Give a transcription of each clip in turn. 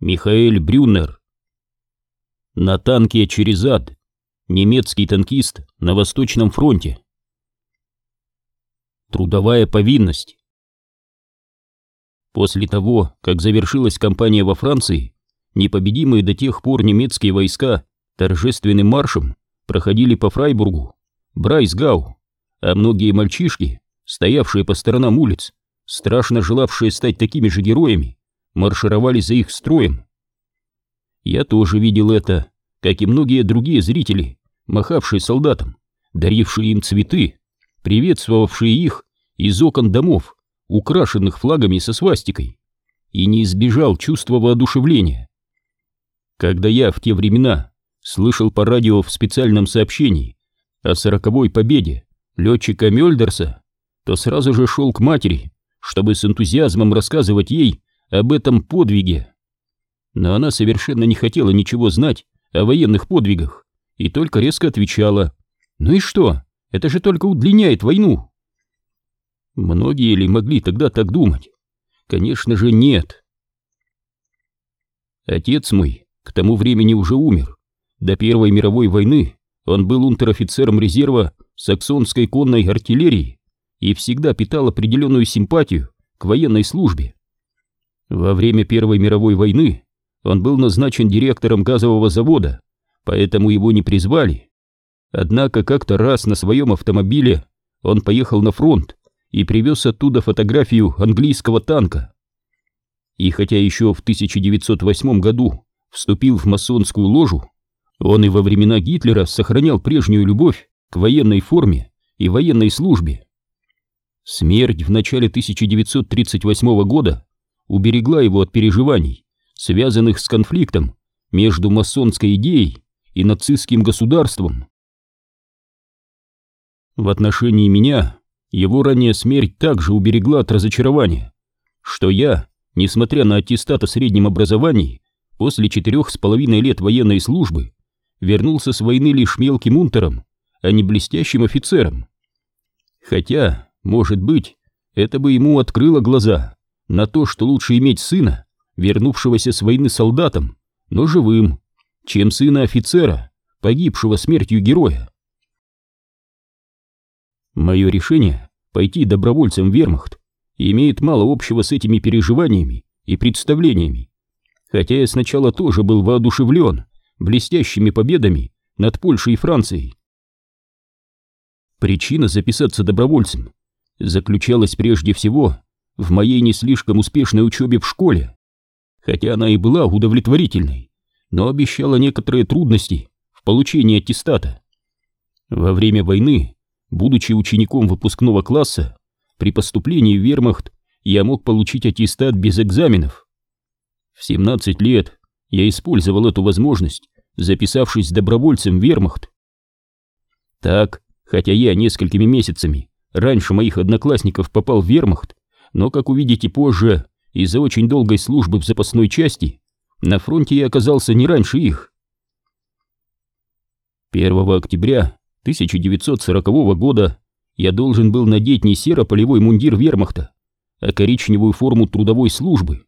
Михаэль Брюнер. На танке через ад. Немецкий танкист на Восточном фронте. Трудовая повинность. После того, как завершилась кампания во Франции, непобедимые до тех пор немецкие войска торжественным маршем проходили по Фрайбургу, Брайсгау, а многие мальчишки, стоявшие по сторонам улиц, страшно желавшие стать такими же героями, маршировали за их строем. Я тоже видел это, как и многие другие зрители, махавшие солдатам, дарившие им цветы, приветствовавшие их из окон домов, украшенных флагами со свастикой, и не избежал чувства воодушевления. Когда я в те времена слышал по радио в специальном сообщении о сороковой победе летчика Мёльдерса, то сразу же шел к матери, чтобы с энтузиазмом рассказывать ей об этом подвиге. Но она совершенно не хотела ничего знать о военных подвигах и только резко отвечала «Ну и что? Это же только удлиняет войну!» Многие ли могли тогда так думать? Конечно же нет. Отец мой к тому времени уже умер. До Первой мировой войны он был унтер-офицером резерва саксонской конной артиллерии и всегда питал определенную симпатию к военной службе. Во время Первой мировой войны он был назначен директором газового завода, поэтому его не призвали. Однако как-то раз на своем автомобиле он поехал на фронт и привез оттуда фотографию английского танка. И хотя еще в 1908 году вступил в масонскую ложу, он и во времена Гитлера сохранял прежнюю любовь к военной форме и военной службе. Смерть в начале 1938 года уберегла его от переживаний, связанных с конфликтом между масонской идеей и нацистским государством. В отношении меня его ранняя смерть также уберегла от разочарования, что я, несмотря на аттестат о среднем образовании, после четырех с половиной лет военной службы вернулся с войны лишь мелким унтером, а не блестящим офицером. Хотя, может быть, это бы ему открыло глаза на то, что лучше иметь сына, вернувшегося с войны солдатом, но живым, чем сына офицера, погибшего смертью героя. Мое решение пойти добровольцем в вермахт имеет мало общего с этими переживаниями и представлениями, хотя я сначала тоже был воодушевлен блестящими победами над Польшей и Францией. Причина записаться добровольцем заключалась прежде всего в моей не слишком успешной учебе в школе, хотя она и была удовлетворительной, но обещала некоторые трудности в получении аттестата. Во время войны, будучи учеником выпускного класса, при поступлении в вермахт я мог получить аттестат без экзаменов. В 17 лет я использовал эту возможность, записавшись добровольцем в вермахт. Так, хотя я несколькими месяцами раньше моих одноклассников попал в вермахт, но, как увидите позже, из-за очень долгой службы в запасной части на фронте я оказался не раньше их. 1 октября 1940 года я должен был надеть не серо-полевой мундир вермахта, а коричневую форму трудовой службы.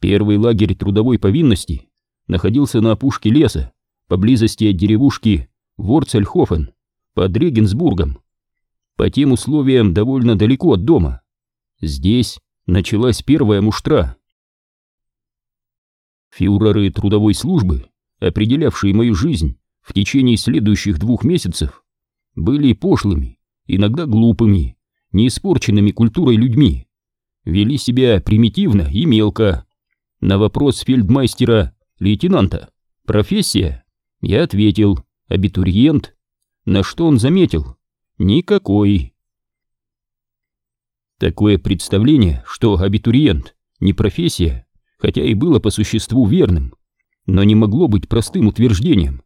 Первый лагерь трудовой повинности находился на опушке леса, поблизости от деревушки Ворцельхофен, под Регенсбургом. По тем условиям довольно далеко от дома. Здесь началась первая муштра. Фюреры трудовой службы, определявшие мою жизнь в течение следующих двух месяцев, были пошлыми, иногда глупыми, не испорченными культурой людьми, вели себя примитивно и мелко. На вопрос фельдмайстера лейтенанта профессия, я ответил абитуриент, на что он заметил никакой. Такое представление, что абитуриент не профессия, хотя и было по существу верным, но не могло быть простым утверждением.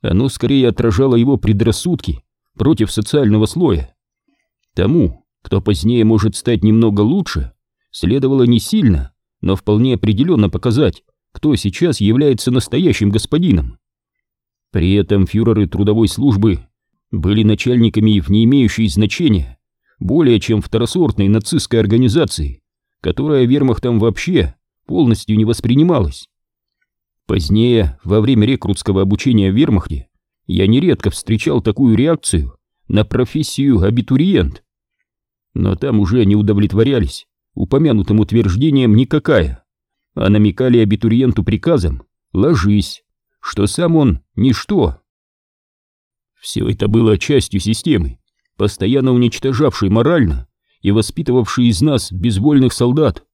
Оно скорее отражало его предрассудки против социального слоя. Тому, кто позднее может стать немного лучше, следовало не сильно, но вполне определенно показать, кто сейчас является настоящим господином. При этом фюреры трудовой службы были начальниками в не имеющей значения более чем второсортной нацистской организации, которая вермахтом вообще полностью не воспринималась. Позднее, во время рекрутского обучения в вермахте, я нередко встречал такую реакцию на профессию абитуриент. Но там уже не удовлетворялись упомянутым утверждением никакая, а намекали абитуриенту приказом «ложись», что сам он ничто. Все это было частью системы, постоянно уничтожавшей морально и воспитывавшей из нас безвольных солдат.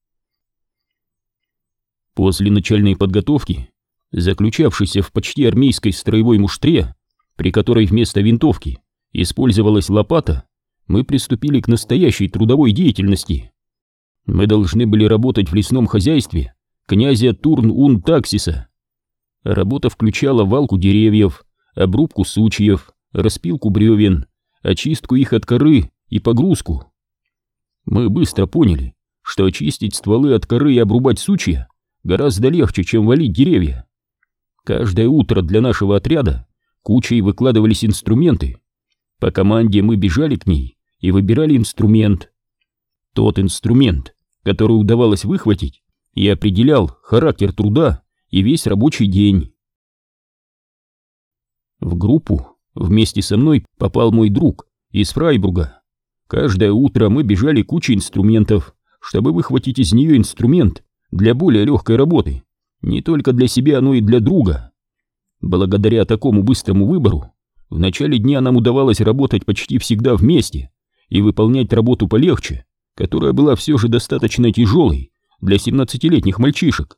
После начальной подготовки, заключавшейся в почти армейской строевой муштре, при которой вместо винтовки использовалась лопата, мы приступили к настоящей трудовой деятельности. Мы должны были работать в лесном хозяйстве князя Турн-Ун-Таксиса. Работа включала валку деревьев, обрубку сучьев, распилку бревен, очистку их от коры и погрузку. Мы быстро поняли, что очистить стволы от коры и обрубать сучья гораздо легче, чем валить деревья. Каждое утро для нашего отряда кучей выкладывались инструменты. По команде мы бежали к ней и выбирали инструмент. Тот инструмент, который удавалось выхватить, и определял характер труда и весь рабочий день. В группу вместе со мной попал мой друг из Фрайбурга. Каждое утро мы бежали кучей инструментов, чтобы выхватить из нее инструмент для более легкой работы, не только для себя, но и для друга. Благодаря такому быстрому выбору, в начале дня нам удавалось работать почти всегда вместе и выполнять работу полегче, которая была все же достаточно тяжелой для 17-летних мальчишек.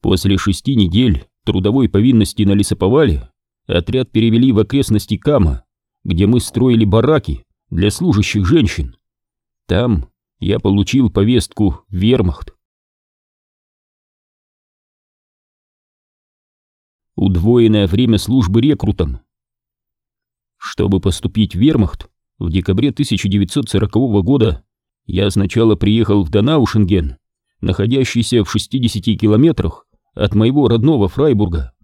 После шести недель трудовой повинности на лесоповале отряд перевели в окрестности Кама, где мы строили бараки для служащих женщин. Там я получил повестку в вермахт. Удвоенное время службы рекрутом. Чтобы поступить в вермахт, в декабре 1940 года я сначала приехал в Донаушенген, находящийся в 60 километрах от моего родного Фрайбурга.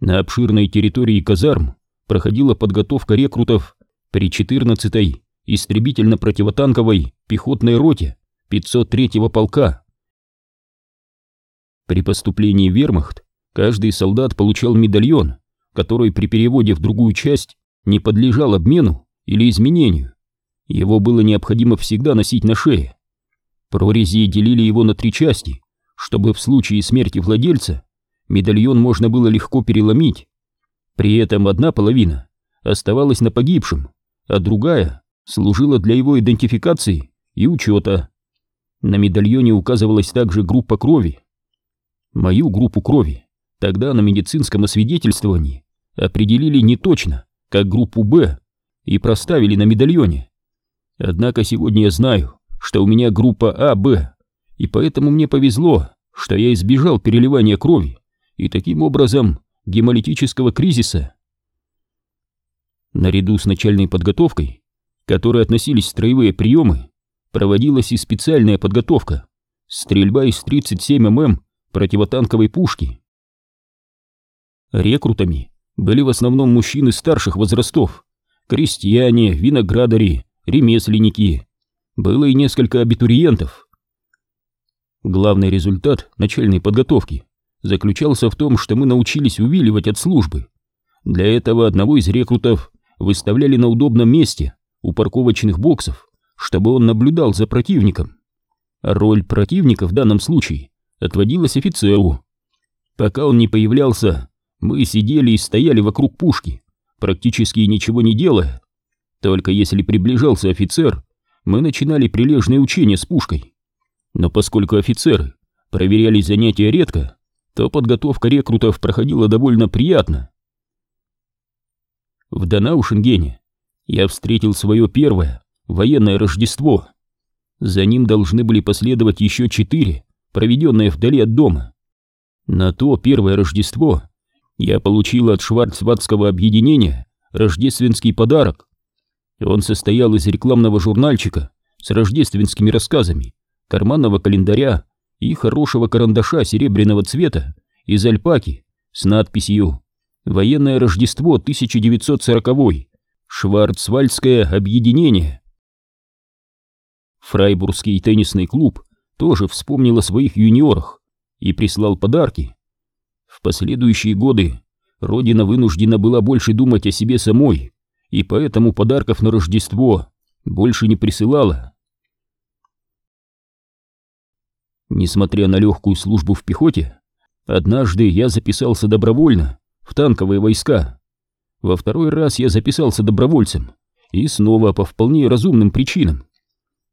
На обширной территории казарм проходила подготовка рекрутов при 14-й истребительно-противотанковой пехотной роте 503-го полка. При поступлении в вермахт каждый солдат получал медальон, который при переводе в другую часть не подлежал обмену или изменению. Его было необходимо всегда носить на шее. Прорези делили его на три части, чтобы в случае смерти владельца медальон можно было легко переломить. При этом одна половина оставалась на погибшем, а другая служила для его идентификации и учета. На медальоне указывалась также группа крови. Мою группу крови тогда на медицинском освидетельствовании определили не точно, как группу «Б», и проставили на медальоне. Однако сегодня я знаю, что у меня группа А-Б, и поэтому мне повезло, что я избежал переливания крови и таким образом гемолитического кризиса. Наряду с начальной подготовкой, которой относились строевые приемы, проводилась и специальная подготовка, стрельба из 37 мм противотанковой пушки. Рекрутами были в основном мужчины старших возрастов, крестьяне, виноградари, ремесленники. Было и несколько абитуриентов. Главный результат начальной подготовки заключался в том, что мы научились увиливать от службы. Для этого одного из рекрутов выставляли на удобном месте у парковочных боксов, чтобы он наблюдал за противником. Роль противника в данном случае отводилась офицеру. Пока он не появлялся, мы сидели и стояли вокруг пушки, практически ничего не делая. Только если приближался офицер, мы начинали прилежные учения с пушкой. Но поскольку офицеры проверяли занятия редко, то подготовка рекрутов проходила довольно приятно. В Донаушенгене я встретил свое первое военное Рождество. За ним должны были последовать еще четыре, проведенные вдали от дома. На то первое Рождество я получил от шварцватского объединения рождественский подарок. Он состоял из рекламного журнальчика с рождественскими рассказами, карманного календаря и хорошего карандаша серебряного цвета из альпаки с надписью «Военное Рождество 1940 Шварцвальдское объединение». Фрайбургский теннисный клуб тоже вспомнил о своих юниорах и прислал подарки. В последующие годы родина вынуждена была больше думать о себе самой, и поэтому подарков на Рождество больше не присылала. Несмотря на легкую службу в пехоте, однажды я записался добровольно в танковые войска. Во второй раз я записался добровольцем, и снова по вполне разумным причинам.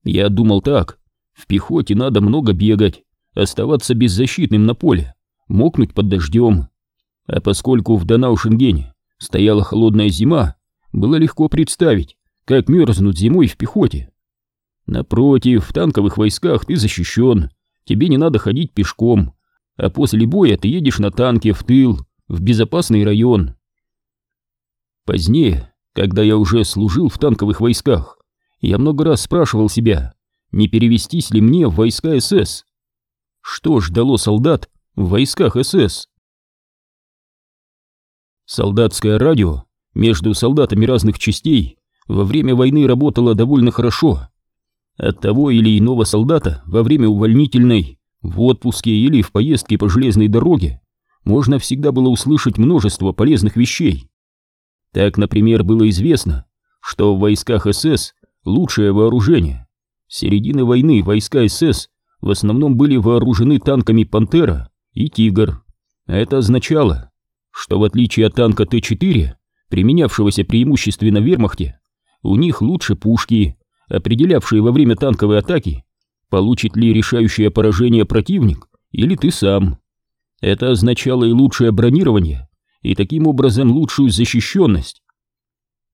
Я думал так, в пехоте надо много бегать, оставаться беззащитным на поле, мокнуть под дождем. А поскольку в Данаушенгене стояла холодная зима, было легко представить, как мерзнут зимой в пехоте. Напротив, в танковых войсках ты защищен, тебе не надо ходить пешком, а после боя ты едешь на танке в тыл, в безопасный район. Позднее, когда я уже служил в танковых войсках, я много раз спрашивал себя, не перевестись ли мне в войска СС. Что ждало солдат в войсках СС? Солдатское радио между солдатами разных частей во время войны работало довольно хорошо. От того или иного солдата во время увольнительной, в отпуске или в поездке по железной дороге можно всегда было услышать множество полезных вещей. Так, например, было известно, что в войсках СС лучшее вооружение. С середины войны войска СС в основном были вооружены танками «Пантера» и «Тигр». Это означало, что в отличие от танка Т-4, применявшегося преимущественно в вермахте, у них лучше пушки, определявшие во время танковой атаки, получит ли решающее поражение противник или ты сам. Это означало и лучшее бронирование, и таким образом лучшую защищенность.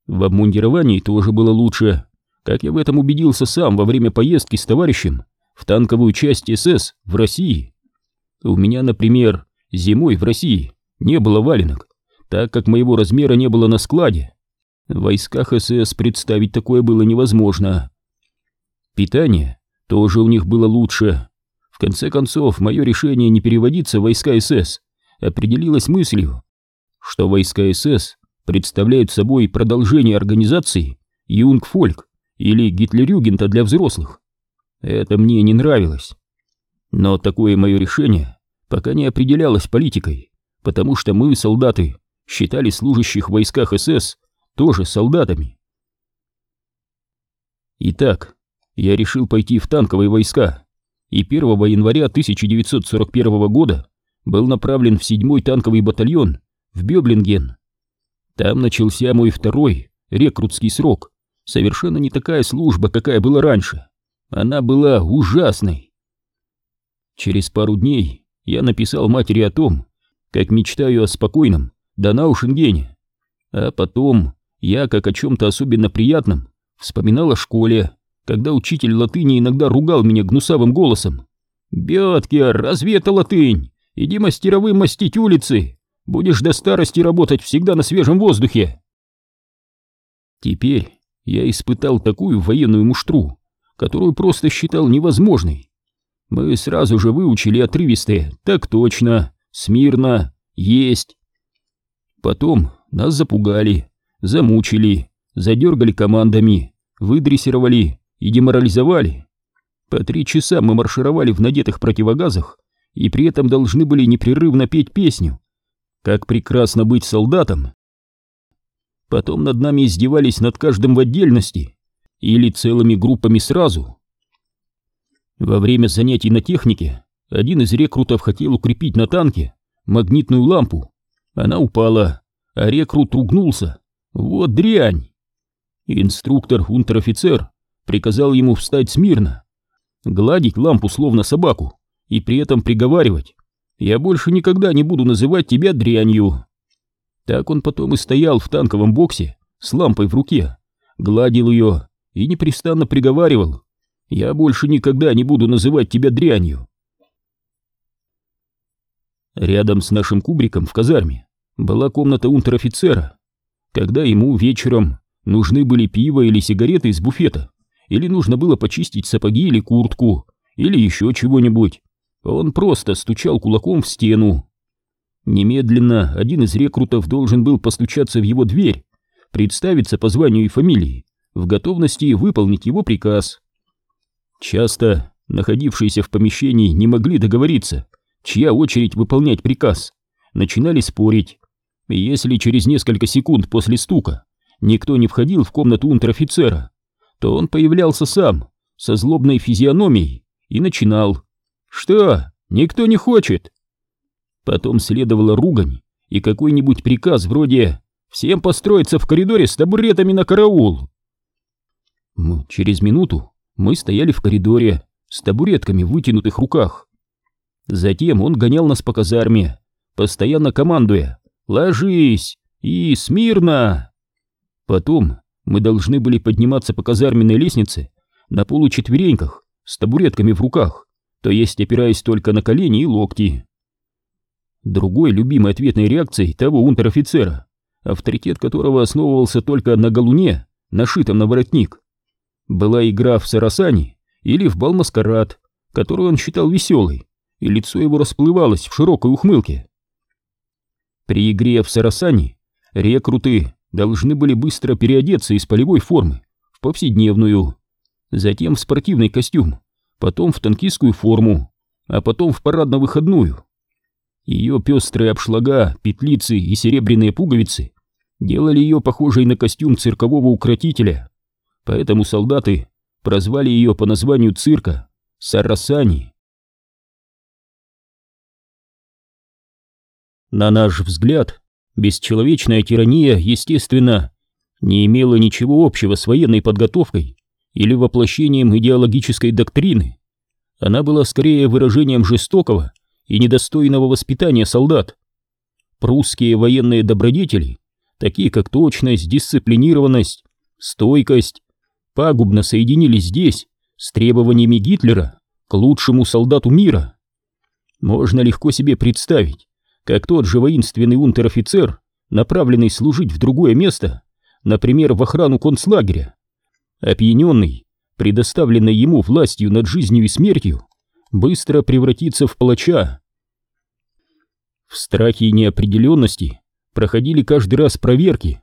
В обмундировании тоже было лучше, как я в этом убедился сам во время поездки с товарищем в танковую часть СС в России. У меня, например, зимой в России не было валенок, так как моего размера не было на складе. В войсках СС представить такое было невозможно. Питание тоже у них было лучше. В конце концов, мое решение не переводиться в войска СС определилось мыслью, что войска СС представляют собой продолжение организации Юнгфольк или Гитлерюгента для взрослых. Это мне не нравилось. Но такое мое решение пока не определялось политикой, потому что мы, солдаты, считали служащих в войсках СС тоже солдатами. Итак, я решил пойти в танковые войска, и 1 января 1941 года был направлен в 7-й танковый батальон в Бёблинген. Там начался мой второй рекрутский срок, совершенно не такая служба, какая была раньше. Она была ужасной. Через пару дней я написал матери о том, как мечтаю о спокойном Данаушенгене. А потом я, как о чем-то особенно приятном, вспоминал о школе, когда учитель латыни иногда ругал меня гнусавым голосом. «Беткер, разве это латынь? Иди мастеровым мастить улицы, будешь до старости работать всегда на свежем воздухе». Теперь я испытал такую военную муштру, которую просто считал невозможной. Мы сразу же выучили отрывистые «так точно», «смирно», «есть». Потом нас запугали, замучили, задергали командами, выдрессировали и деморализовали. По три часа мы маршировали в надетых противогазах и при этом должны были непрерывно петь песню. Как прекрасно быть солдатом! Потом над нами издевались над каждым в отдельности или целыми группами сразу. Во время занятий на технике один из рекрутов хотел укрепить на танке магнитную лампу. Она упала, а рекрут ругнулся. Вот дрянь! Инструктор, унтер-офицер, приказал ему встать смирно, гладить лампу словно собаку и при этом приговаривать «Я больше никогда не буду называть тебя дрянью». Так он потом и стоял в танковом боксе с лампой в руке, гладил ее и непрестанно приговаривал «Я больше никогда не буду называть тебя дрянью». Рядом с нашим кубриком в казарме была комната унтер-офицера. Когда ему вечером нужны были пиво или сигареты из буфета, или нужно было почистить сапоги или куртку, или еще чего-нибудь, он просто стучал кулаком в стену. Немедленно один из рекрутов должен был постучаться в его дверь, представиться по званию и фамилии, в готовности выполнить его приказ. Часто находившиеся в помещении не могли договориться, чья очередь выполнять приказ, начинали спорить. Если через несколько секунд после стука никто не входил в комнату унтер-офицера, то он появлялся сам, со злобной физиономией, и начинал. «Что, никто не хочет?» Потом следовала ругань и какой-нибудь приказ вроде «Всем построиться в коридоре с табуретами на караул!» Через минуту мы стояли в коридоре с табуретками в вытянутых руках. Затем он гонял нас по казарме, постоянно командуя «Ложись!» и «Смирно!». Потом мы должны были подниматься по казарменной лестнице на получетвереньках с табуретками в руках, то есть опираясь только на колени и локти. Другой любимой ответной реакцией того унтер-офицера, авторитет которого основывался только на галуне, нашитом на воротник, была игра в сарасани или в балмаскарад, которую он считал веселой, и лицо его расплывалось в широкой ухмылке. При игре в сарасани рекруты должны были быстро переодеться из полевой формы в повседневную, затем в спортивный костюм, потом в танкистскую форму, а потом в парадно-выходную. Ее пестрые обшлага, петлицы и серебряные пуговицы делали ее похожей на костюм циркового укротителя, поэтому солдаты прозвали ее по названию цирка Сарасани. На наш взгляд, бесчеловечная тирания, естественно, не имела ничего общего с военной подготовкой или воплощением идеологической доктрины. Она была скорее выражением жестокого и недостойного воспитания солдат. Прусские военные добродетели, такие как точность, дисциплинированность, стойкость, пагубно соединились здесь с требованиями Гитлера к лучшему солдату мира. Можно легко себе представить, как тот же воинственный унтер-офицер, направленный служить в другое место, например, в охрану концлагеря, опьяненный, предоставленный ему властью над жизнью и смертью, быстро превратится в палача. В страхе и неопределенности проходили каждый раз проверки.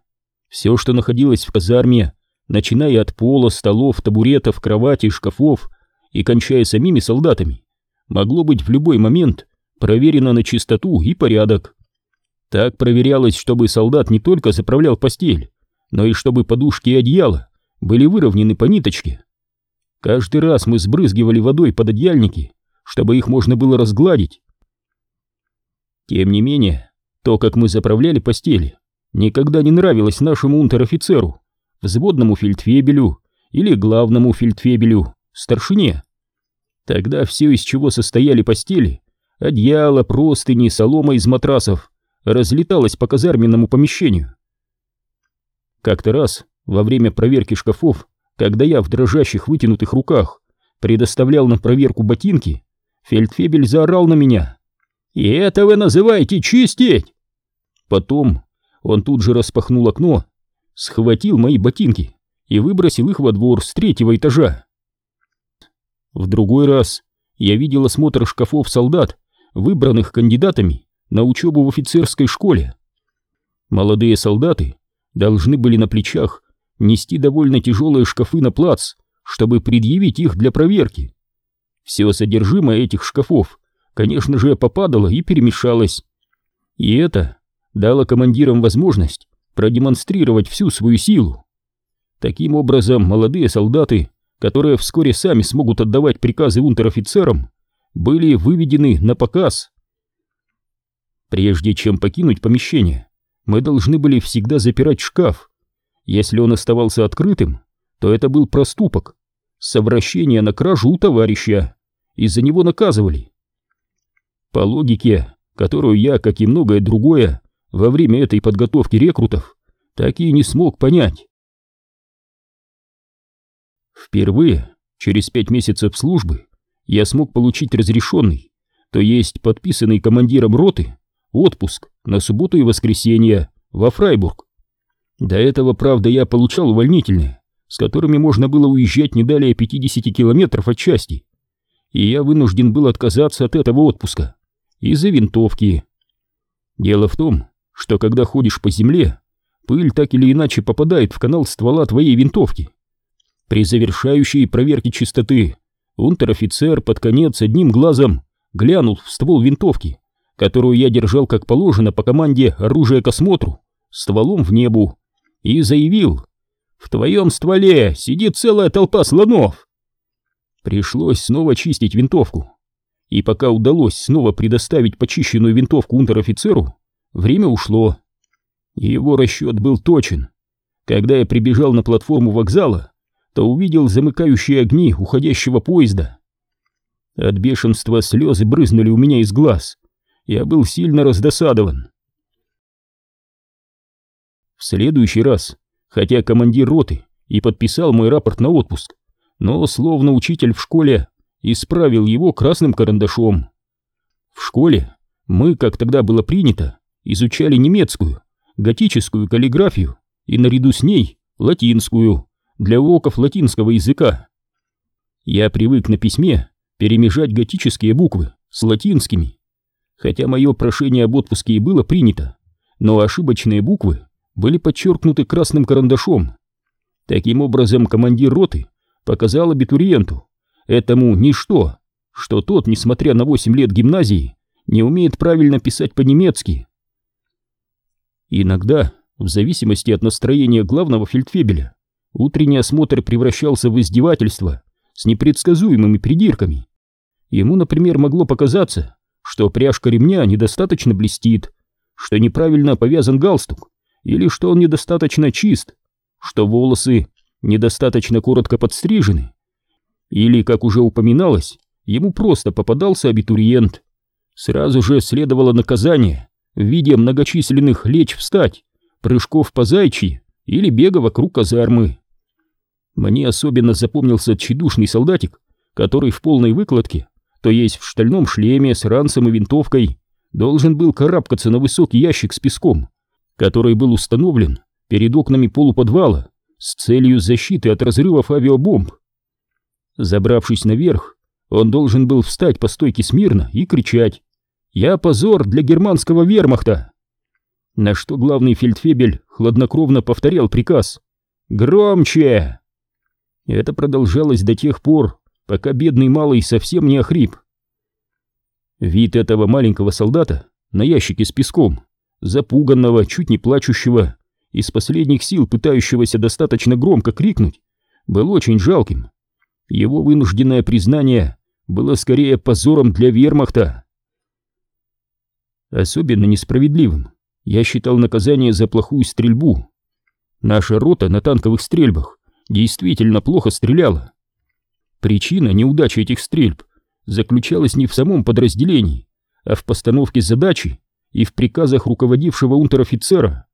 Все, что находилось в казарме, начиная от пола, столов, табуретов, кроватей, шкафов и кончая самими солдатами, могло быть в любой момент проверено на чистоту и порядок. Так проверялось, чтобы солдат не только заправлял постель, но и чтобы подушки и одеяло были выровнены по ниточке. Каждый раз мы сбрызгивали водой под одеяльники, чтобы их можно было разгладить. Тем не менее, то, как мы заправляли постели, никогда не нравилось нашему унтер-офицеру, взводному фельдфебелю или главному фельдфебелю, старшине. Тогда все, из чего состояли постели, одеяло, простыни, солома из матрасов, разлеталось по казарменному помещению. Как-то раз, во время проверки шкафов, когда я в дрожащих вытянутых руках предоставлял на проверку ботинки, фельдфебель заорал на меня. «И это вы называете чистить?» Потом он тут же распахнул окно схватил мои ботинки и выбросил их во двор с третьего этажа. В другой раз я видел осмотр шкафов солдат, выбранных кандидатами на учебу в офицерской школе. Молодые солдаты должны были на плечах нести довольно тяжелые шкафы на плац, чтобы предъявить их для проверки. Все содержимое этих шкафов, конечно же, попадало и перемешалось. И это дало командирам возможность продемонстрировать всю свою силу. Таким образом, молодые солдаты, которые вскоре сами смогут отдавать приказы унтер-офицерам, были выведены на показ. Прежде чем покинуть помещение, мы должны были всегда запирать шкаф. Если он оставался открытым, то это был проступок, совращение на кражу у товарища, и за него наказывали. По логике, которую я, как и многое другое, во время этой подготовки рекрутов так и не смог понять. Впервые, через пять месяцев службы, я смог получить разрешенный, то есть подписанный командиром роты, отпуск на субботу и воскресенье во Фрайбург. До этого, правда, я получал увольнительные, с которыми можно было уезжать не далее 50 километров от части, и я вынужден был отказаться от этого отпуска из-за винтовки. Дело в том, что когда ходишь по земле, пыль так или иначе попадает в канал ствола твоей винтовки. При завершающей проверке чистоты унтер-офицер под конец одним глазом глянул в ствол винтовки, которую я держал как положено по команде оружия к осмотру, стволом в небу, и заявил «В твоем стволе сидит целая толпа слонов!» Пришлось снова чистить винтовку. И пока удалось снова предоставить почищенную винтовку унтер-офицеру, время ушло. Его расчет был точен. Когда я прибежал на платформу вокзала, то увидел замыкающие огни уходящего поезда. От бешенства слезы брызнули у меня из глаз. Я был сильно раздосадован. В следующий раз, хотя командир роты и подписал мой рапорт на отпуск, но словно учитель в школе исправил его красным карандашом. В школе мы, как тогда было принято, изучали немецкую, готическую каллиграфию и наряду с ней латинскую для уроков латинского языка. Я привык на письме перемежать готические буквы с латинскими. Хотя мое прошение об отпуске и было принято, но ошибочные буквы были подчеркнуты красным карандашом. Таким образом, командир роты показал абитуриенту, этому ничто, что тот, несмотря на 8 лет гимназии, не умеет правильно писать по-немецки. Иногда, в зависимости от настроения главного фельдфебеля, утренний осмотр превращался в издевательство с непредсказуемыми придирками. Ему, например, могло показаться, что пряжка ремня недостаточно блестит, что неправильно повязан галстук, или что он недостаточно чист, что волосы недостаточно коротко подстрижены. Или, как уже упоминалось, ему просто попадался абитуриент. Сразу же следовало наказание в виде многочисленных лечь-встать, прыжков по зайчи или бега вокруг казармы. Мне особенно запомнился тщедушный солдатик, который в полной выкладке, то есть в штальном шлеме с ранцем и винтовкой, должен был карабкаться на высокий ящик с песком, который был установлен перед окнами полуподвала с целью защиты от разрывов авиабомб. Забравшись наверх, он должен был встать по стойке смирно и кричать «Я позор для германского вермахта!» На что главный фельдфебель хладнокровно повторял приказ «Громче!». Это продолжалось до тех пор, пока бедный малый совсем не охрип. Вид этого маленького солдата на ящике с песком, запуганного, чуть не плачущего, из последних сил пытающегося достаточно громко крикнуть, был очень жалким. Его вынужденное признание было скорее позором для вермахта. Особенно несправедливым я считал наказание за плохую стрельбу. Наша рота на танковых стрельбах действительно плохо стреляла. Причина неудачи этих стрельб заключалась не в самом подразделении, а в постановке задачи и в приказах руководившего унтер-офицера.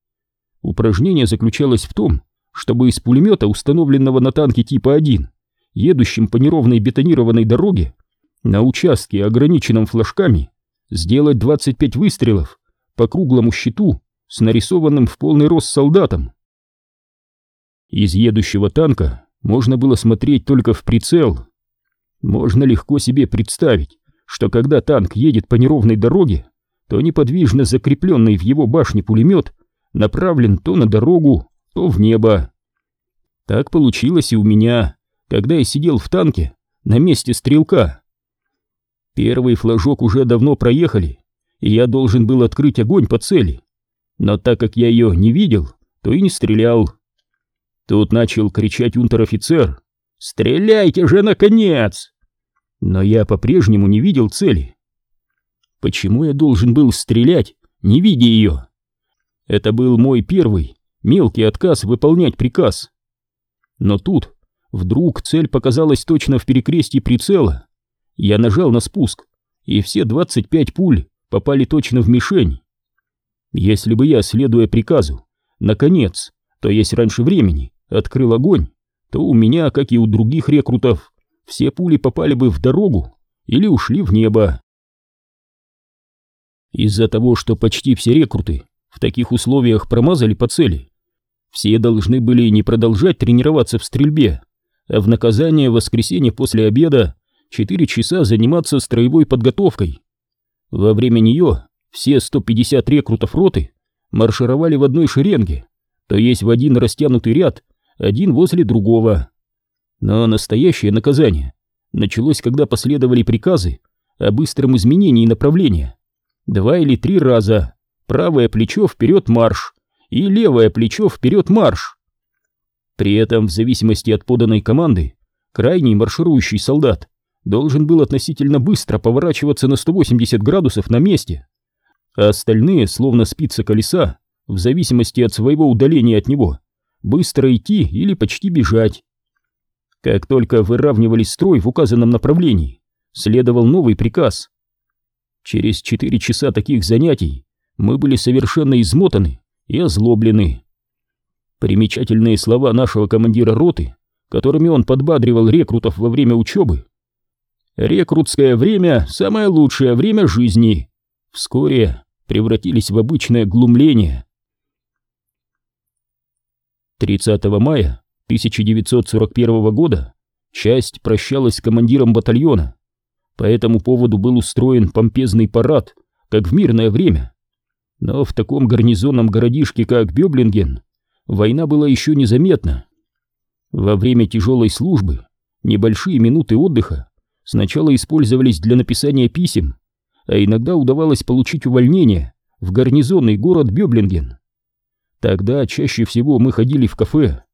Упражнение заключалось в том, чтобы из пулемета, установленного на танке типа 1, едущим по неровной бетонированной дороге, на участке, ограниченном флажками, сделать 25 выстрелов по круглому щиту с нарисованным в полный рост солдатом. Из едущего танка можно было смотреть только в прицел. Можно легко себе представить, что когда танк едет по неровной дороге, то неподвижно закрепленный в его башне пулемет направлен то на дорогу, то в небо. Так получилось и у меня, когда я сидел в танке на месте стрелка. Первый флажок уже давно проехали, и я должен был открыть огонь по цели. Но так как я ее не видел, то и не стрелял. Тут начал кричать унтер-офицер «Стреляйте же, наконец!» Но я по-прежнему не видел цели. Почему я должен был стрелять, не видя ее? Это был мой первый, мелкий отказ выполнять приказ. Но тут вдруг цель показалась точно в перекрестии прицела. Я нажал на спуск, и все 25 пуль попали точно в мишень. Если бы я, следуя приказу, наконец, то есть раньше времени, открыл огонь, то у меня, как и у других рекрутов, все пули попали бы в дорогу или ушли в небо. Из-за того, что почти все рекруты в таких условиях промазали по цели. Все должны были не продолжать тренироваться в стрельбе, а в наказание в воскресенье после обеда 4 часа заниматься строевой подготовкой. Во время нее все 150 рекрутов роты маршировали в одной шеренге, то есть в один растянутый ряд, один возле другого. Но настоящее наказание началось, когда последовали приказы о быстром изменении направления. Два или три раза. Правое плечо вперед марш и левое плечо вперед марш. При этом, в зависимости от поданной команды, крайний марширующий солдат должен был относительно быстро поворачиваться на 180 градусов на месте, а остальные, словно спицы колеса, в зависимости от своего удаления от него, быстро идти или почти бежать. Как только выравнивались строй в указанном направлении, следовал новый приказ. Через четыре часа таких занятий мы были совершенно измотаны и озлоблены. Примечательные слова нашего командира роты, которыми он подбадривал рекрутов во время учебы. «Рекрутское время — самое лучшее время жизни», вскоре превратились в обычное глумление. 30 мая 1941 года часть прощалась с командиром батальона. По этому поводу был устроен помпезный парад, как в мирное время. Но в таком гарнизонном городишке, как Бёблинген, война была еще незаметна. Во время тяжелой службы небольшие минуты отдыха сначала использовались для написания писем, а иногда удавалось получить увольнение в гарнизонный город Бёблинген. Тогда чаще всего мы ходили в кафе.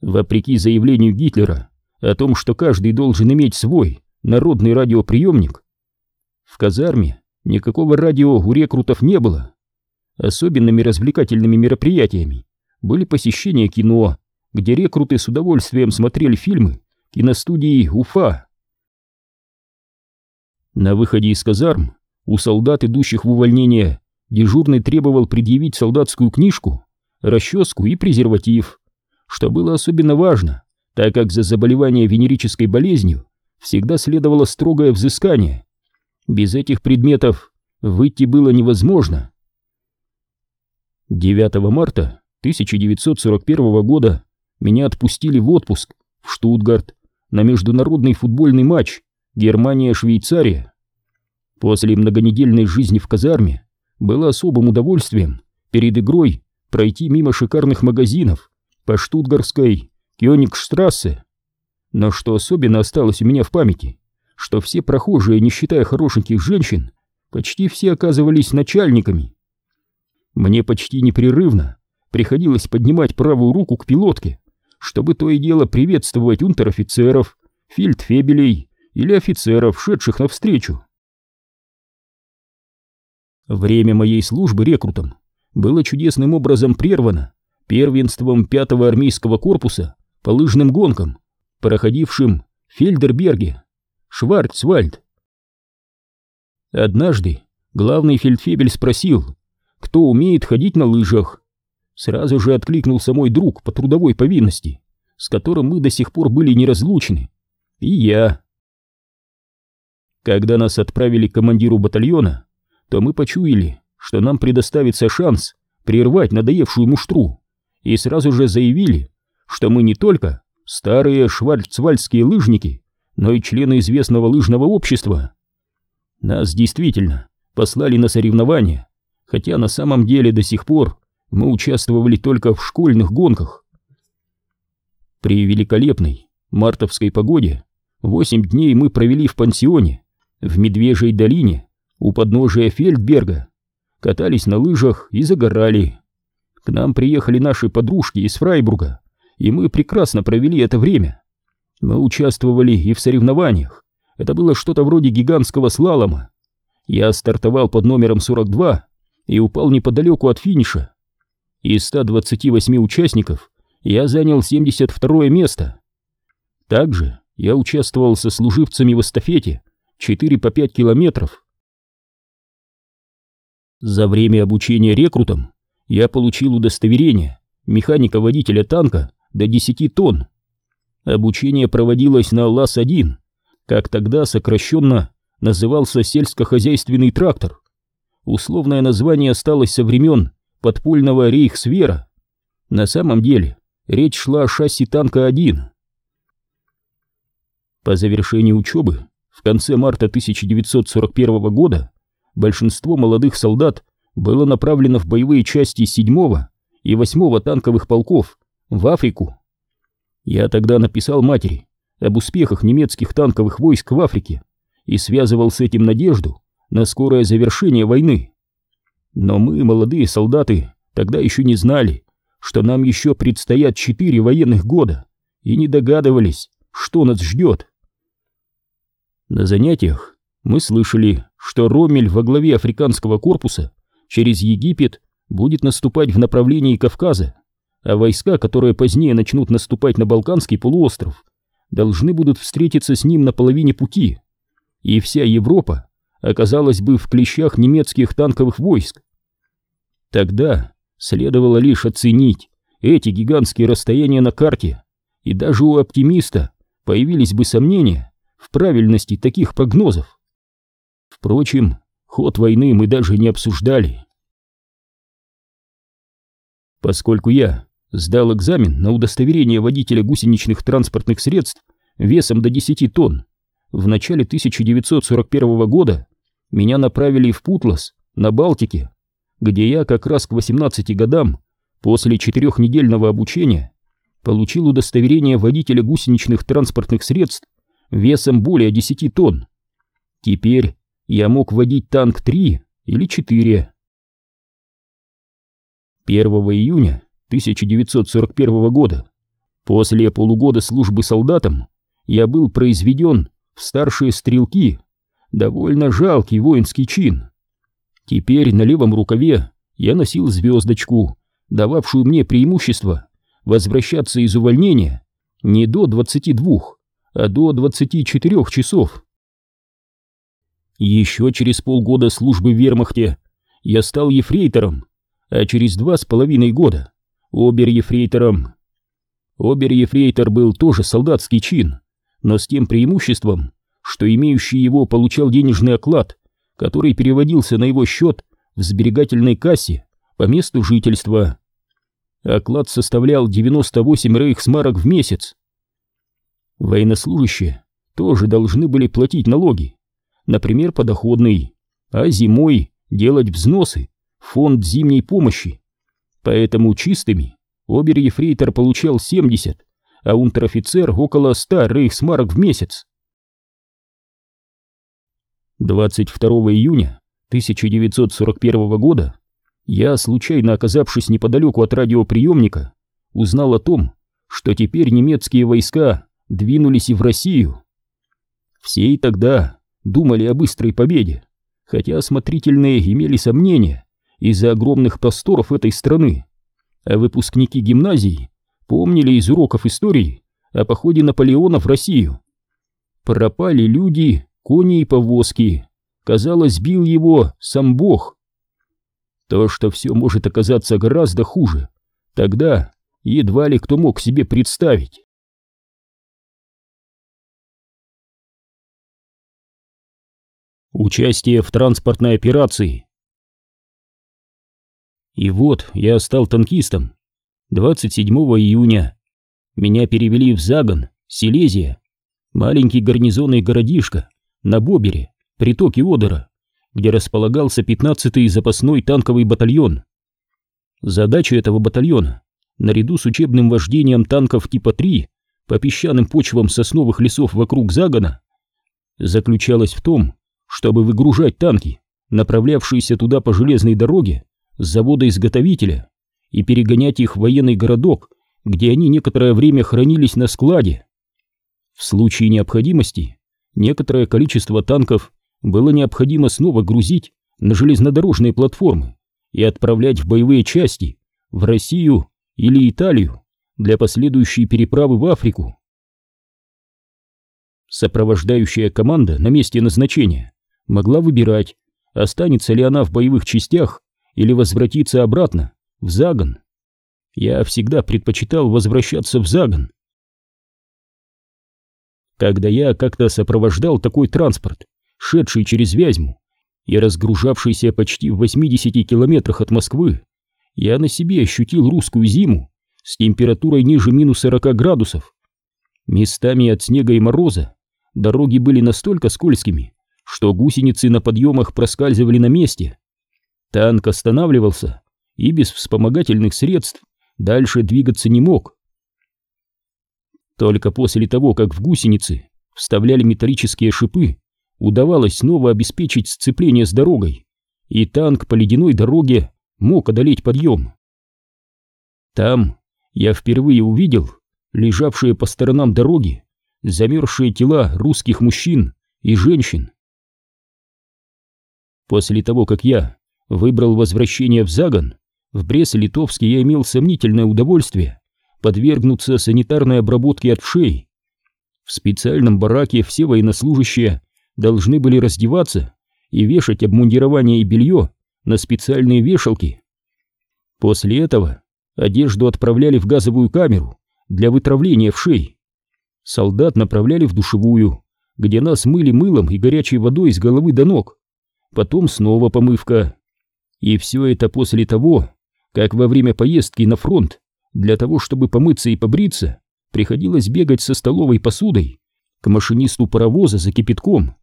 Вопреки заявлению Гитлера о том, что каждый должен иметь свой народный радиоприемник, в казарме никакого радио у рекрутов не было. Особенными развлекательными мероприятиями были посещения кино, где рекруты с удовольствием смотрели фильмы киностудии Уфа. На выходе из казарм у солдат, идущих в увольнение, дежурный требовал предъявить солдатскую книжку, расческу и презерватив, что было особенно важно, так как за заболевание венерической болезнью всегда следовало строгое взыскание. Без этих предметов выйти было невозможно. 9 марта 1941 года меня отпустили в отпуск в Штутгарт на международный футбольный матч Германия-Швейцария. После многонедельной жизни в казарме было особым удовольствием перед игрой пройти мимо шикарных магазинов по Штутгарской Кёнигштрассе. Но что особенно осталось у меня в памяти, что все прохожие, не считая хорошеньких женщин, почти все оказывались начальниками. Мне почти непрерывно приходилось поднимать правую руку к пилотке, чтобы то и дело приветствовать унтер-офицеров, фельдфебелей или офицеров, шедших навстречу. Время моей службы рекрутом было чудесным образом прервано первенством пятого армейского корпуса по лыжным гонкам, проходившим в Фельдерберге, Шварцвальд. Однажды главный фельдфебель спросил, кто умеет ходить на лыжах. Сразу же откликнулся мой друг по трудовой повинности, с которым мы до сих пор были неразлучны, и я. Когда нас отправили к командиру батальона, то мы почуяли, что нам предоставится шанс прервать надоевшую муштру, и сразу же заявили, что мы не только старые шварцвальдские лыжники, но и члены известного лыжного общества. Нас действительно послали на соревнования, хотя на самом деле до сих пор мы участвовали только в школьных гонках. При великолепной мартовской погоде восемь дней мы провели в пансионе в Медвежьей долине у подножия Фельдберга, катались на лыжах и загорали. К нам приехали наши подружки из Фрайбурга, и мы прекрасно провели это время. Мы участвовали и в соревнованиях. Это было что-то вроде гигантского слалома. Я стартовал под номером 42 и упал неподалеку от финиша. Из 128 участников я занял 72 место. Также я участвовал со служивцами в эстафете 4 по 5 километров. За время обучения рекрутам я получил удостоверение механика-водителя танка до 10 тонн. Обучение проводилось на ЛАС-1, как тогда сокращенно назывался сельскохозяйственный трактор. Условное название осталось со времен подпольного рейхсвера. На самом деле речь шла о шасси танка 1. По завершении учебы в конце марта 1941 года большинство молодых солдат было направлено в боевые части 7 и 8 танковых полков в Африку. Я тогда написал матери об успехах немецких танковых войск в Африке и связывал с этим надежду на скорое завершение войны. Но мы, молодые солдаты, тогда еще не знали, что нам еще предстоят четыре военных года, и не догадывались, что нас ждет. На занятиях мы слышали, что Ромель во главе африканского корпуса через Египет будет наступать в направлении Кавказа, а войска, которые позднее начнут наступать на Балканский полуостров, должны будут встретиться с ним на половине пути, и вся Европа оказалась бы в клещах немецких танковых войск. Тогда следовало лишь оценить эти гигантские расстояния на карте, и даже у оптимиста появились бы сомнения в правильности таких прогнозов. Впрочем, ход войны мы даже не обсуждали. Поскольку я сдал экзамен на удостоверение водителя гусеничных транспортных средств весом до 10 тонн, в начале 1941 года меня направили в Путлас, на Балтике, где я как раз к 18 годам, после четырехнедельного обучения, получил удостоверение водителя гусеничных транспортных средств весом более 10 тонн. Теперь я мог водить танк 3 или 4. 1 июня 1941 года, после полугода службы солдатом, я был произведен в старшие стрелки, довольно жалкий воинский чин. Теперь на левом рукаве я носил звездочку, дававшую мне преимущество возвращаться из увольнения не до 22, а до 24 часов. Еще через полгода службы в вермахте я стал ефрейтором, а через два с половиной года обер-ефрейтором. Обер-ефрейтор был тоже солдатский чин, но с тем преимуществом, что имеющий его получал денежный оклад, который переводился на его счет в сберегательной кассе по месту жительства. Оклад составлял 98 рейхсмарок в месяц. Военнослужащие тоже должны были платить налоги, например, подоходный, а зимой делать взносы в фонд зимней помощи Поэтому чистыми обер-ефрейтор получал 70, а унтер-офицер около 100 рейхсмарок в месяц. 22 июня 1941 года я, случайно оказавшись неподалеку от радиоприемника, узнал о том, что теперь немецкие войска двинулись и в Россию. Все и тогда думали о быстрой победе, хотя осмотрительные имели сомнения, из-за огромных просторов этой страны, а выпускники гимназии помнили из уроков истории о походе Наполеона в Россию. Пропали люди, кони и повозки. Казалось, бил его сам Бог. То, что все может оказаться гораздо хуже, тогда едва ли кто мог себе представить. Участие в транспортной операции и вот я стал танкистом. 27 июня меня перевели в Загон, Силезия, маленький гарнизонный городишко на Бобере, притоке Одера, где располагался 15-й запасной танковый батальон. Задача этого батальона, наряду с учебным вождением танков типа 3 по песчаным почвам сосновых лесов вокруг Загона, заключалась в том, чтобы выгружать танки, направлявшиеся туда по железной дороге, с завода-изготовителя и перегонять их в военный городок, где они некоторое время хранились на складе. В случае необходимости некоторое количество танков было необходимо снова грузить на железнодорожные платформы и отправлять в боевые части в Россию или Италию для последующей переправы в Африку. Сопровождающая команда на месте назначения могла выбирать, останется ли она в боевых частях или возвратиться обратно, в загон. Я всегда предпочитал возвращаться в загон. Когда я как-то сопровождал такой транспорт, шедший через Вязьму и разгружавшийся почти в 80 километрах от Москвы, я на себе ощутил русскую зиму с температурой ниже минус 40 градусов. Местами от снега и мороза дороги были настолько скользкими, что гусеницы на подъемах проскальзывали на месте. Танк останавливался и без вспомогательных средств дальше двигаться не мог. Только после того, как в гусеницы вставляли металлические шипы, удавалось снова обеспечить сцепление с дорогой, и танк по ледяной дороге мог одолеть подъем. Там я впервые увидел лежавшие по сторонам дороги замерзшие тела русских мужчин и женщин. После того, как я выбрал возвращение в Загон, в Брест-Литовске я имел сомнительное удовольствие подвергнуться санитарной обработке от вшей. В специальном бараке все военнослужащие должны были раздеваться и вешать обмундирование и белье на специальные вешалки. После этого одежду отправляли в газовую камеру для вытравления вшей. Солдат направляли в душевую, где нас мыли мылом и горячей водой с головы до ног. Потом снова помывка. И все это после того, как во время поездки на фронт для того, чтобы помыться и побриться, приходилось бегать со столовой посудой к машинисту паровоза за кипятком.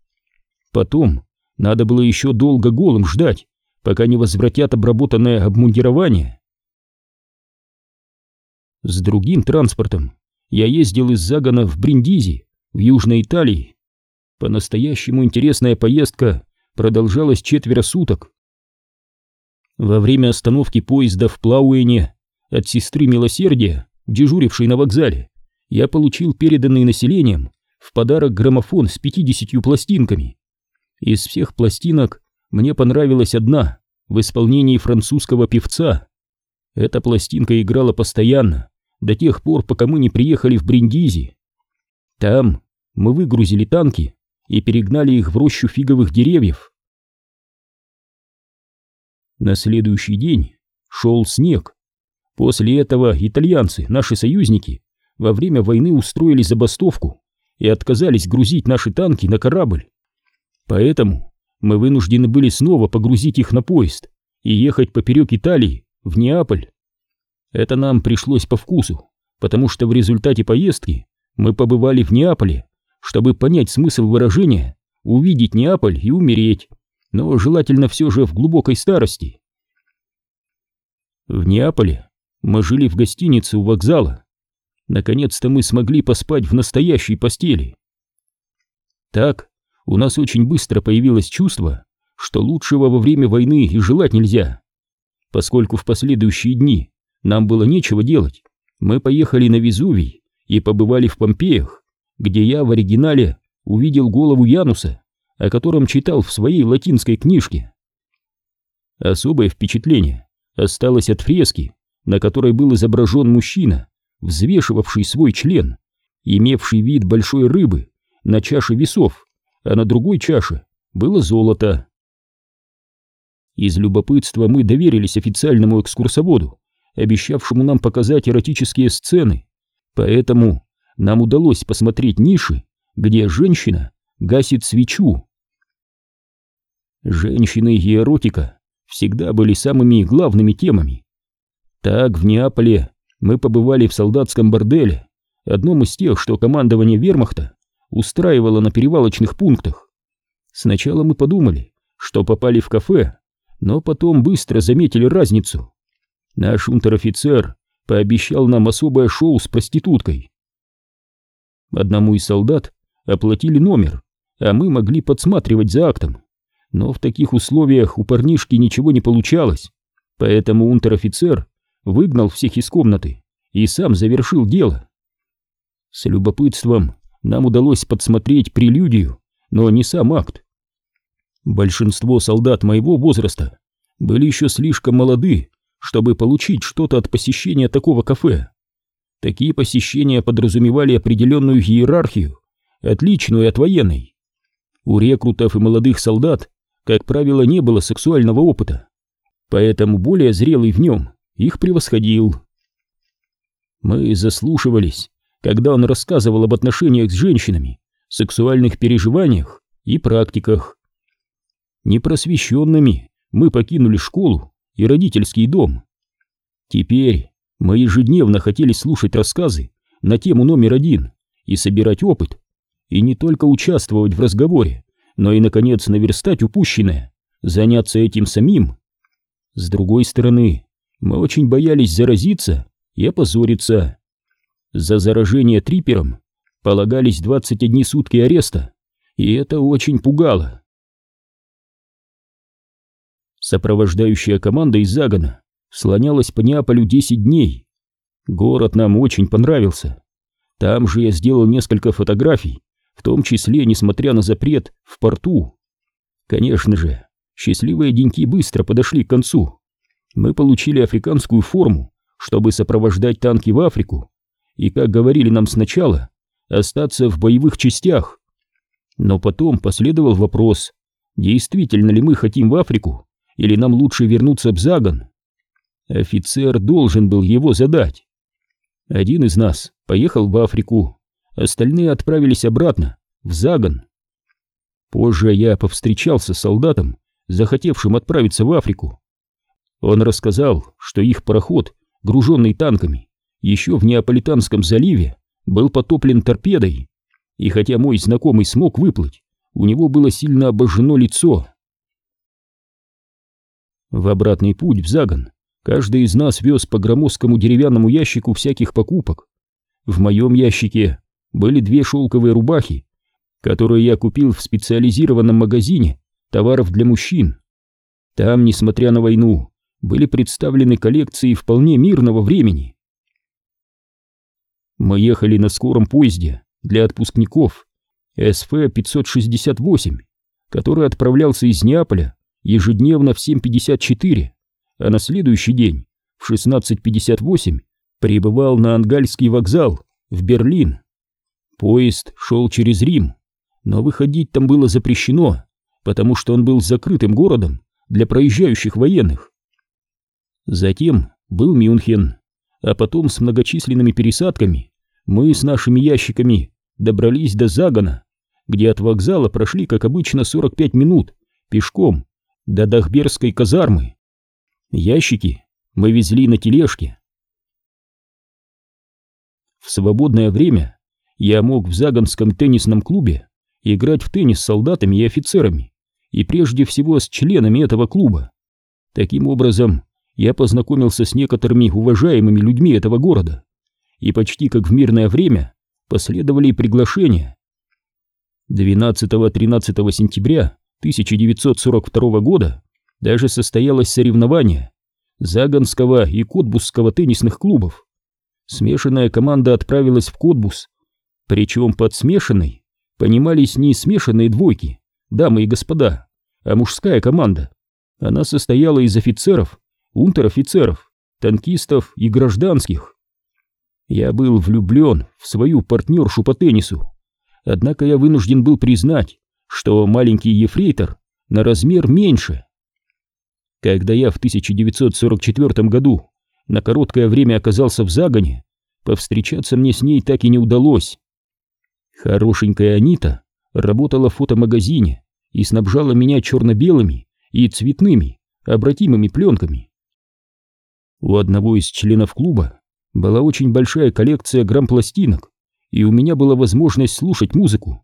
Потом надо было еще долго голым ждать, пока не возвратят обработанное обмундирование. С другим транспортом я ездил из Загона в Бриндизи, в Южной Италии. По-настоящему интересная поездка продолжалась четверо суток. Во время остановки поезда в Плауэне от сестры Милосердия, дежурившей на вокзале, я получил переданный населением в подарок граммофон с 50 пластинками. Из всех пластинок мне понравилась одна в исполнении французского певца. Эта пластинка играла постоянно, до тех пор, пока мы не приехали в Бриндизи. Там мы выгрузили танки и перегнали их в рощу фиговых деревьев. На следующий день шел снег. После этого итальянцы, наши союзники, во время войны устроили забастовку и отказались грузить наши танки на корабль. Поэтому мы вынуждены были снова погрузить их на поезд и ехать поперек Италии в Неаполь. Это нам пришлось по вкусу, потому что в результате поездки мы побывали в Неаполе, чтобы понять смысл выражения «увидеть Неаполь и умереть», но желательно все же в глубокой старости. В Неаполе мы жили в гостинице у вокзала. Наконец-то мы смогли поспать в настоящей постели. Так, у нас очень быстро появилось чувство, что лучшего во время войны и желать нельзя. Поскольку в последующие дни нам было нечего делать, мы поехали на Везувий и побывали в Помпеях, где я в оригинале увидел голову Януса, о котором читал в своей латинской книжке. Особое впечатление осталось от фрески, на которой был изображен мужчина, взвешивавший свой член, имевший вид большой рыбы на чаше весов, а на другой чаше было золото. Из любопытства мы доверились официальному экскурсоводу, обещавшему нам показать эротические сцены, поэтому нам удалось посмотреть ниши, где женщина гасит свечу. Женщины и эротика всегда были самыми главными темами. Так, в Неаполе мы побывали в солдатском борделе, одном из тех, что командование вермахта устраивала на перевалочных пунктах. Сначала мы подумали, что попали в кафе, но потом быстро заметили разницу. Наш унтер-офицер пообещал нам особое шоу с проституткой. Одному из солдат оплатили номер, а мы могли подсматривать за актом. Но в таких условиях у парнишки ничего не получалось, поэтому унтер-офицер выгнал всех из комнаты и сам завершил дело. С любопытством нам удалось подсмотреть прелюдию, но не сам акт. Большинство солдат моего возраста были еще слишком молоды, чтобы получить что-то от посещения такого кафе. Такие посещения подразумевали определенную иерархию, отличную от военной. У рекрутов и молодых солдат, как правило, не было сексуального опыта, поэтому более зрелый в нем их превосходил. Мы заслушивались когда он рассказывал об отношениях с женщинами, сексуальных переживаниях и практиках. Непросвещенными мы покинули школу и родительский дом. Теперь мы ежедневно хотели слушать рассказы на тему номер один и собирать опыт, и не только участвовать в разговоре, но и, наконец, наверстать упущенное, заняться этим самим. С другой стороны, мы очень боялись заразиться и опозориться. За заражение трипером полагались 21 сутки ареста, и это очень пугало. Сопровождающая команда из Загона слонялась по Неаполю 10 дней. Город нам очень понравился. Там же я сделал несколько фотографий, в том числе, несмотря на запрет, в порту. Конечно же, счастливые деньки быстро подошли к концу. Мы получили африканскую форму, чтобы сопровождать танки в Африку, и, как говорили нам сначала, остаться в боевых частях. Но потом последовал вопрос, действительно ли мы хотим в Африку, или нам лучше вернуться в Загон. Офицер должен был его задать. Один из нас поехал в Африку, остальные отправились обратно, в Загон. Позже я повстречался с солдатом, захотевшим отправиться в Африку. Он рассказал, что их пароход, груженный танками, еще в Неаполитанском заливе был потоплен торпедой, и хотя мой знакомый смог выплыть, у него было сильно обожжено лицо. В обратный путь в Загон каждый из нас вез по громоздкому деревянному ящику всяких покупок. В моем ящике были две шелковые рубахи, которые я купил в специализированном магазине товаров для мужчин. Там, несмотря на войну, были представлены коллекции вполне мирного времени. Мы ехали на скором поезде для отпускников СФ-568, который отправлялся из Неаполя ежедневно в 7.54, а на следующий день в 16.58 прибывал на Ангальский вокзал в Берлин. Поезд шел через Рим, но выходить там было запрещено, потому что он был закрытым городом для проезжающих военных. Затем был Мюнхен, а потом с многочисленными пересадками мы с нашими ящиками добрались до Загона, где от вокзала прошли, как обычно, 45 минут пешком до Дахберской казармы. Ящики мы везли на тележке. В свободное время я мог в Загонском теннисном клубе играть в теннис с солдатами и офицерами, и прежде всего с членами этого клуба. Таким образом, я познакомился с некоторыми уважаемыми людьми этого города, и почти как в мирное время последовали приглашения. 12-13 сентября 1942 года даже состоялось соревнование Загонского и Котбусского теннисных клубов. Смешанная команда отправилась в Котбус, причем под смешанной понимались не смешанные двойки, дамы и господа, а мужская команда. Она состояла из офицеров унтер-офицеров, танкистов и гражданских. Я был влюблен в свою партнершу по теннису, однако я вынужден был признать, что маленький ефрейтор на размер меньше. Когда я в 1944 году на короткое время оказался в загоне, повстречаться мне с ней так и не удалось. Хорошенькая Анита работала в фотомагазине и снабжала меня черно-белыми и цветными обратимыми пленками. У одного из членов клуба была очень большая коллекция грамм-пластинок, и у меня была возможность слушать музыку.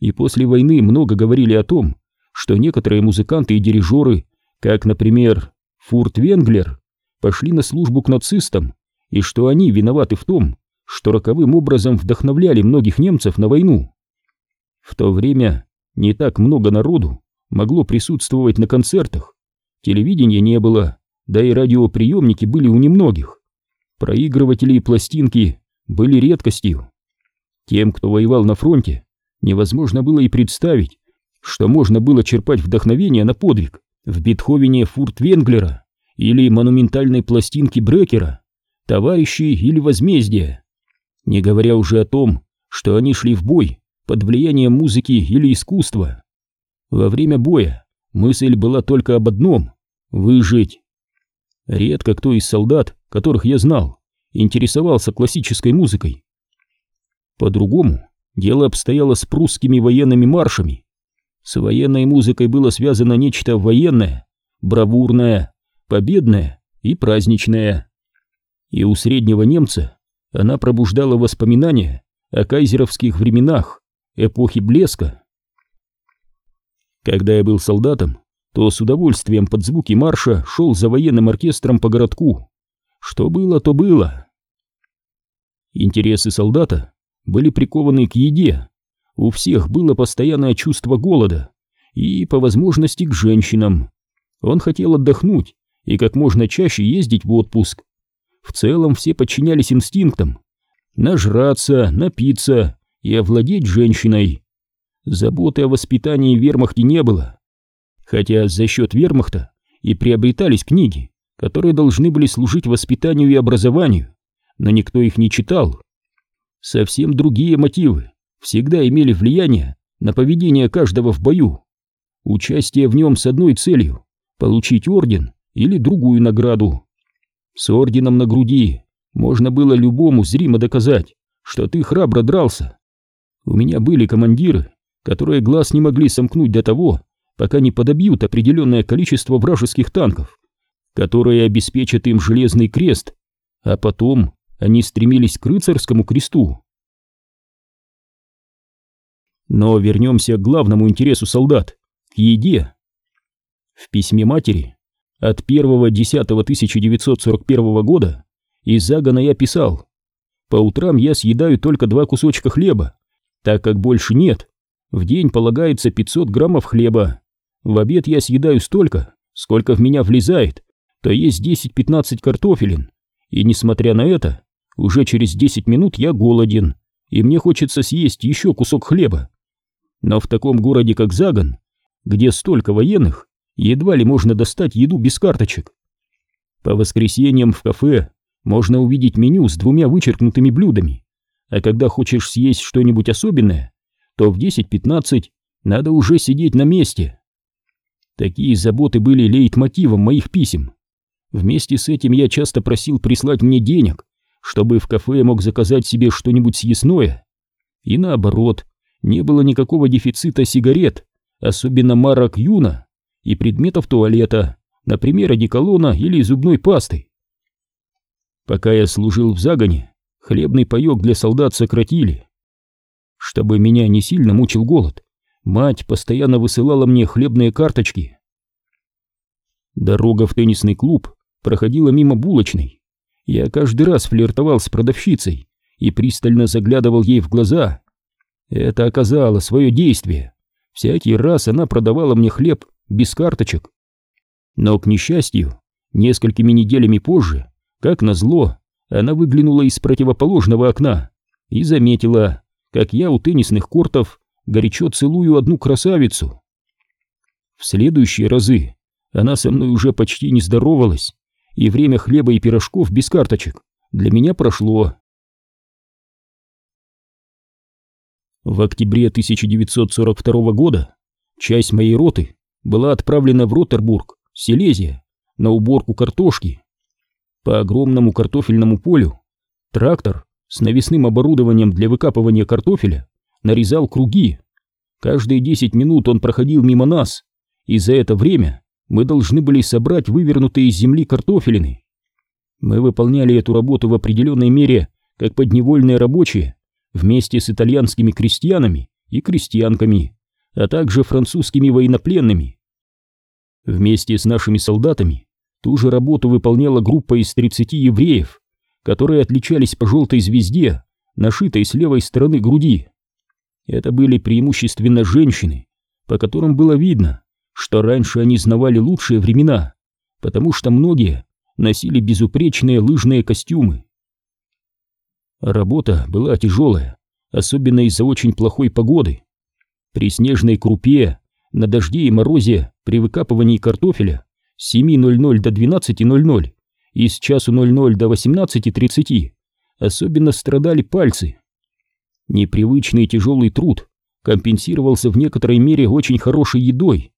И после войны много говорили о том, что некоторые музыканты и дирижеры, как, например, Фурт Венглер, пошли на службу к нацистам, и что они виноваты в том, что роковым образом вдохновляли многих немцев на войну. В то время не так много народу могло присутствовать на концертах, телевидения не было, да и радиоприемники были у немногих. Проигрыватели и пластинки были редкостью. Тем, кто воевал на фронте, невозможно было и представить, что можно было черпать вдохновение на подвиг в Бетховене Фуртвенглера или монументальной пластинке Брекера, товарищи или возмездие. Не говоря уже о том, что они шли в бой под влиянием музыки или искусства. Во время боя мысль была только об одном — выжить. Редко кто из солдат, которых я знал, интересовался классической музыкой. По-другому дело обстояло с прусскими военными маршами. С военной музыкой было связано нечто военное, бравурное, победное и праздничное. И у среднего немца она пробуждала воспоминания о кайзеровских временах, эпохи блеска. Когда я был солдатом, то с удовольствием под звуки марша шел за военным оркестром по городку. Что было, то было. Интересы солдата были прикованы к еде. У всех было постоянное чувство голода и, по возможности, к женщинам. Он хотел отдохнуть и как можно чаще ездить в отпуск. В целом все подчинялись инстинктам. Нажраться, напиться и овладеть женщиной. Заботы о воспитании в вермахте не было. Хотя за счет вермахта и приобретались книги, которые должны были служить воспитанию и образованию, но никто их не читал. Совсем другие мотивы всегда имели влияние на поведение каждого в бою. Участие в нем с одной целью — получить орден или другую награду. С орденом на груди можно было любому зримо доказать, что ты храбро дрался. У меня были командиры, которые глаз не могли сомкнуть до того, пока не подобьют определенное количество вражеских танков, которые обеспечат им железный крест, а потом они стремились к рыцарскому кресту. Но вернемся к главному интересу солдат — к еде. В письме матери от 1.10.1941 года из загона я писал «По утрам я съедаю только два кусочка хлеба, так как больше нет. В день полагается 500 граммов хлеба. В обед я съедаю столько, сколько в меня влезает, то есть 10-15 картофелин. И несмотря на это, уже через 10 минут я голоден, и мне хочется съесть еще кусок хлеба. Но в таком городе, как Загон, где столько военных, едва ли можно достать еду без карточек. По воскресеньям в кафе можно увидеть меню с двумя вычеркнутыми блюдами, а когда хочешь съесть что-нибудь особенное, то в 10-15 надо уже сидеть на месте. Такие заботы были лейтмотивом моих писем. Вместе с этим я часто просил прислать мне денег, чтобы в кафе мог заказать себе что-нибудь съестное. И наоборот, не было никакого дефицита сигарет, особенно марок юна и предметов туалета, например, одеколона или зубной пасты. Пока я служил в загоне, хлебный паёк для солдат сократили. Чтобы меня не сильно мучил голод, мать постоянно высылала мне хлебные карточки. Дорога в теннисный клуб проходила мимо булочной. Я каждый раз флиртовал с продавщицей и пристально заглядывал ей в глаза. Это оказало свое действие. Всякий раз она продавала мне хлеб без карточек. Но, к несчастью, несколькими неделями позже, как назло, она выглянула из противоположного окна и заметила, как я у теннисных кортов горячо целую одну красавицу. В следующие разы она со мной уже почти не здоровалась, и время хлеба и пирожков без карточек для меня прошло. В октябре 1942 года часть моей роты была отправлена в Роттербург, Силезия, на уборку картошки. По огромному картофельному полю трактор с навесным оборудованием для выкапывания картофеля нарезал круги. Каждые 10 минут он проходил мимо нас, и за это время мы должны были собрать вывернутые из земли картофелины. Мы выполняли эту работу в определенной мере как подневольные рабочие вместе с итальянскими крестьянами и крестьянками, а также французскими военнопленными. Вместе с нашими солдатами ту же работу выполняла группа из 30 евреев, которые отличались по желтой звезде, нашитой с левой стороны груди. Это были преимущественно женщины, по которым было видно, что раньше они знавали лучшие времена, потому что многие носили безупречные лыжные костюмы. Работа была тяжелая, особенно из-за очень плохой погоды. При снежной крупе, на дожде и морозе, при выкапывании картофеля с 7.00 до 12.00 и с часу 00 до 18.30 особенно страдали пальцы. Непривычный тяжелый труд компенсировался в некоторой мере очень хорошей едой.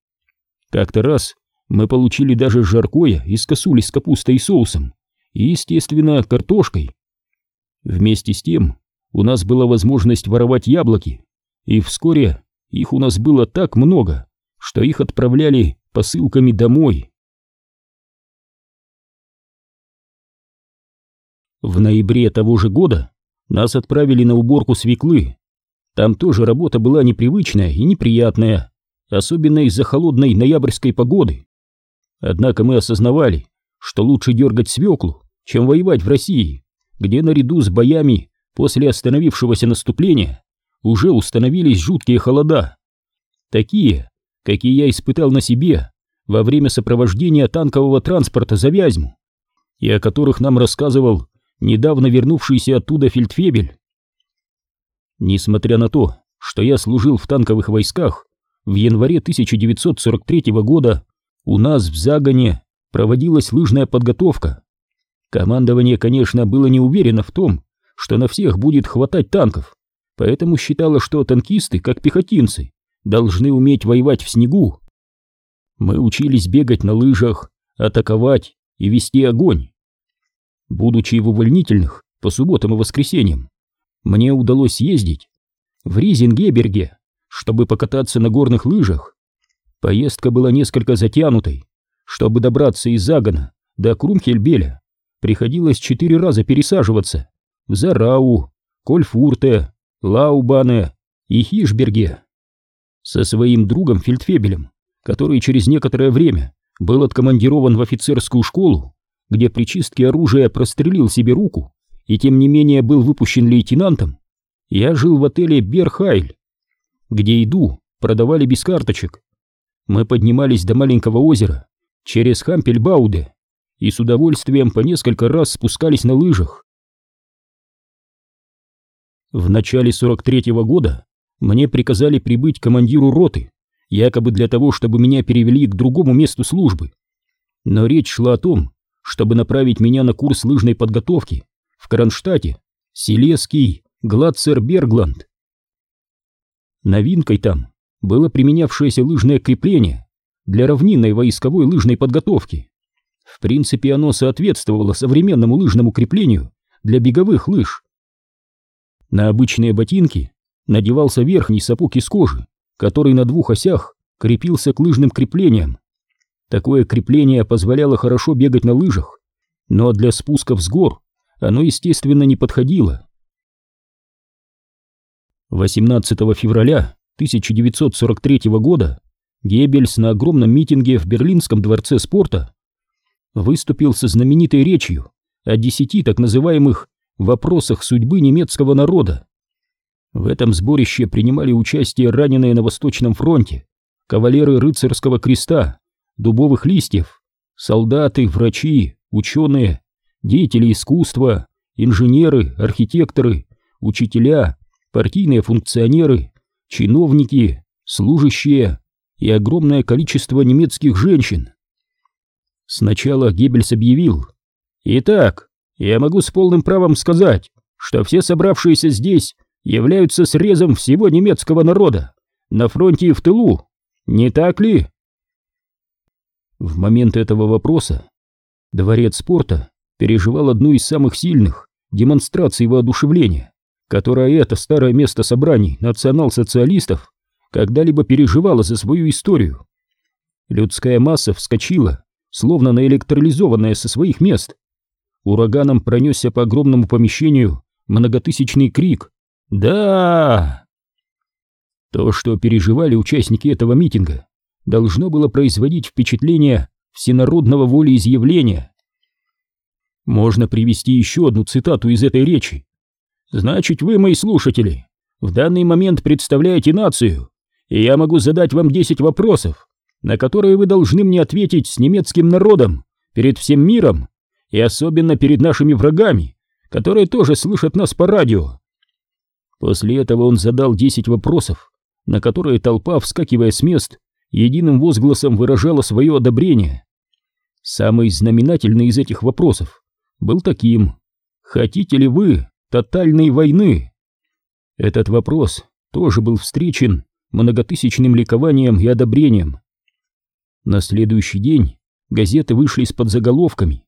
Как-то раз мы получили даже жаркое из косули с капустой и соусом, и, естественно, картошкой. Вместе с тем у нас была возможность воровать яблоки, и вскоре их у нас было так много, что их отправляли посылками домой. В ноябре того же года нас отправили на уборку свеклы. Там тоже работа была непривычная и неприятная, особенно из-за холодной ноябрьской погоды. Однако мы осознавали, что лучше дергать свеклу, чем воевать в России, где наряду с боями после остановившегося наступления уже установились жуткие холода. Такие, какие я испытал на себе во время сопровождения танкового транспорта за Вязьму, и о которых нам рассказывал недавно вернувшийся оттуда фельдфебель. Несмотря на то, что я служил в танковых войсках, в январе 1943 года у нас в Загоне проводилась лыжная подготовка. Командование, конечно, было не уверено в том, что на всех будет хватать танков, поэтому считало, что танкисты, как пехотинцы, должны уметь воевать в снегу. Мы учились бегать на лыжах, атаковать и вести огонь. Будучи в увольнительных по субботам и воскресеньям, мне удалось ездить в Ризингеберге, чтобы покататься на горных лыжах. Поездка была несколько затянутой. Чтобы добраться из Загона до Крумхельбеля, приходилось четыре раза пересаживаться в Зарау, Кольфурте, Лаубане и Хишберге. Со своим другом Фельдфебелем, который через некоторое время был откомандирован в офицерскую школу, где при чистке оружия прострелил себе руку и тем не менее был выпущен лейтенантом, я жил в отеле Берхайль, где еду продавали без карточек. Мы поднимались до маленького озера через Хампельбауде и с удовольствием по несколько раз спускались на лыжах. В начале 43-го года мне приказали прибыть командиру роты, якобы для того, чтобы меня перевели к другому месту службы. Но речь шла о том, чтобы направить меня на курс лыжной подготовки в Кронштадте, Силеский, Гладцер-Бергланд. Новинкой там было применявшееся лыжное крепление для равнинной войсковой лыжной подготовки. В принципе, оно соответствовало современному лыжному креплению для беговых лыж. На обычные ботинки надевался верхний сапог из кожи, который на двух осях крепился к лыжным креплениям. Такое крепление позволяло хорошо бегать на лыжах, но для спусков с гор оно, естественно, не подходило. 18 февраля 1943 года Геббельс на огромном митинге в Берлинском дворце спорта выступил со знаменитой речью о десяти так называемых «вопросах судьбы немецкого народа». В этом сборище принимали участие раненые на Восточном фронте, кавалеры рыцарского креста, дубовых листьев, солдаты, врачи, ученые, деятели искусства, инженеры, архитекторы, учителя, партийные функционеры, чиновники, служащие и огромное количество немецких женщин. Сначала Геббельс объявил, «Итак, я могу с полным правом сказать, что все собравшиеся здесь являются срезом всего немецкого народа, на фронте и в тылу, не так ли?» В момент этого вопроса дворец спорта переживал одну из самых сильных демонстраций воодушевления которое это старое место собраний национал-социалистов когда-либо переживало за свою историю. Людская масса вскочила, словно наэлектролизованная со своих мест. Ураганом пронесся по огромному помещению многотысячный крик «Да!». То, что переживали участники этого митинга, должно было производить впечатление всенародного волеизъявления. Можно привести еще одну цитату из этой речи, Значит, вы, мои слушатели, в данный момент представляете нацию, и я могу задать вам 10 вопросов, на которые вы должны мне ответить с немецким народом, перед всем миром, и особенно перед нашими врагами, которые тоже слышат нас по радио. После этого он задал 10 вопросов, на которые толпа, вскакивая с мест, единым возгласом выражала свое одобрение. Самый знаменательный из этих вопросов был таким «Хотите ли вы, тотальной войны? Этот вопрос тоже был встречен многотысячным ликованием и одобрением. На следующий день газеты вышли с подзаголовками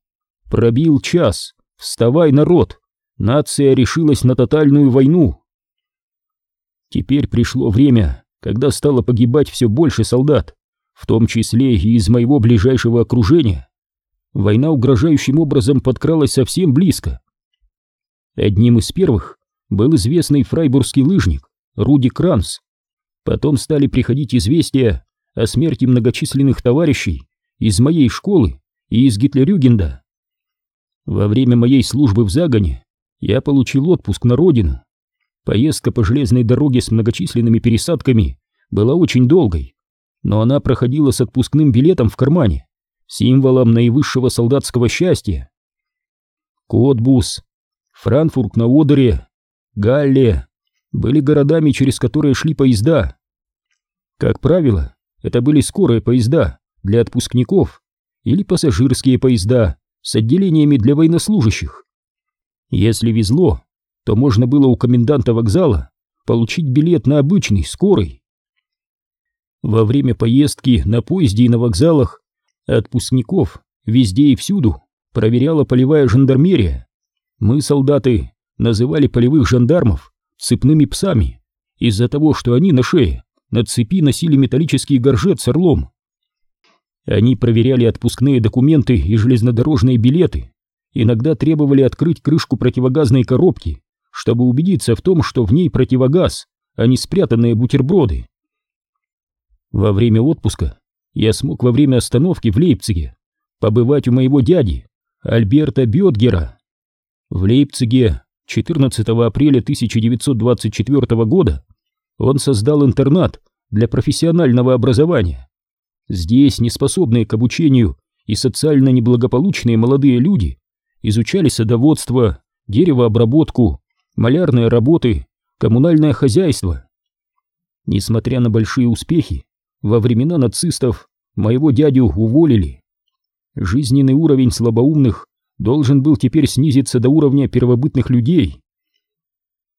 «Пробил час! Вставай, народ! Нация решилась на тотальную войну!» Теперь пришло время, когда стало погибать все больше солдат, в том числе и из моего ближайшего окружения. Война угрожающим образом подкралась совсем близко, Одним из первых был известный фрайбургский лыжник Руди Кранс. Потом стали приходить известия о смерти многочисленных товарищей из моей школы и из Гитлерюгенда. Во время моей службы в Загоне я получил отпуск на родину. Поездка по железной дороге с многочисленными пересадками была очень долгой, но она проходила с отпускным билетом в кармане, символом наивысшего солдатского счастья. Котбус, Франкфурт на Одере, Галле были городами, через которые шли поезда. Как правило, это были скорые поезда для отпускников или пассажирские поезда с отделениями для военнослужащих. Если везло, то можно было у коменданта вокзала получить билет на обычный, скорый. Во время поездки на поезде и на вокзалах отпускников везде и всюду проверяла полевая жандармерия. Мы, солдаты, называли полевых жандармов цепными псами из-за того, что они на шее на цепи носили металлический горжет с орлом. Они проверяли отпускные документы и железнодорожные билеты, иногда требовали открыть крышку противогазной коробки, чтобы убедиться в том, что в ней противогаз, а не спрятанные бутерброды. Во время отпуска я смог во время остановки в Лейпциге побывать у моего дяди, Альберта Бетгера. В Лейпциге 14 апреля 1924 года он создал интернат для профессионального образования. Здесь неспособные к обучению и социально неблагополучные молодые люди изучали садоводство, деревообработку, малярные работы, коммунальное хозяйство. Несмотря на большие успехи, во времена нацистов моего дядю уволили. Жизненный уровень слабоумных должен был теперь снизиться до уровня первобытных людей.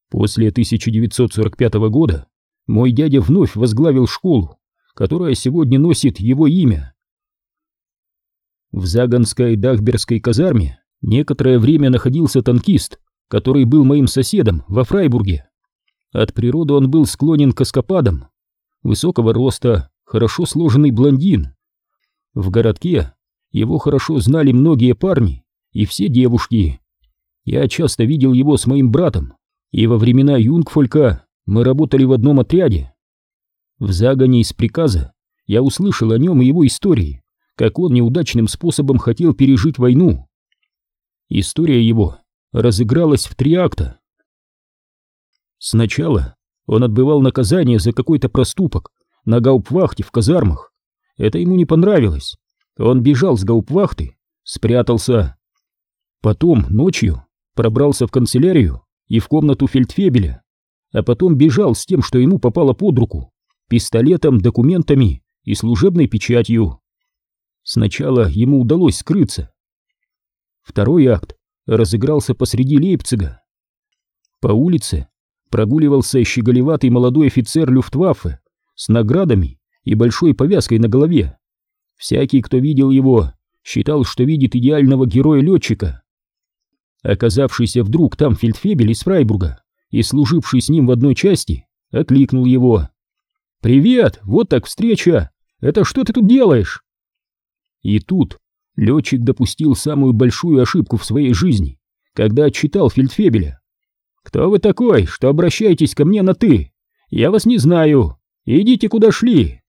После 1945 года мой дядя вновь возглавил школу, которая сегодня носит его имя. В Заганской Дахберской казарме некоторое время находился танкист, который был моим соседом во Фрайбурге. От природы он был склонен к эскападам, высокого роста, хорошо сложенный блондин. В городке его хорошо знали многие парни и все девушки. Я часто видел его с моим братом, и во времена Юнгфолька мы работали в одном отряде. В загоне из приказа я услышал о нем и его истории, как он неудачным способом хотел пережить войну. История его разыгралась в три акта. Сначала он отбывал наказание за какой-то проступок на гаупвахте в казармах. Это ему не понравилось. Он бежал с гаупвахты, спрятался. Потом ночью пробрался в канцелярию и в комнату фельдфебеля, а потом бежал с тем, что ему попало под руку, пистолетом, документами и служебной печатью. Сначала ему удалось скрыться. Второй акт разыгрался посреди Лейпцига. По улице прогуливался щеголеватый молодой офицер Люфтваффе с наградами и большой повязкой на голове. Всякий, кто видел его, считал, что видит идеального героя-летчика. Оказавшийся вдруг там фельдфебель из Фрайбурга и служивший с ним в одной части, окликнул его. «Привет! Вот так встреча! Это что ты тут делаешь?» И тут летчик допустил самую большую ошибку в своей жизни, когда отчитал фельдфебеля. «Кто вы такой, что обращаетесь ко мне на «ты»? Я вас не знаю. Идите, куда шли!»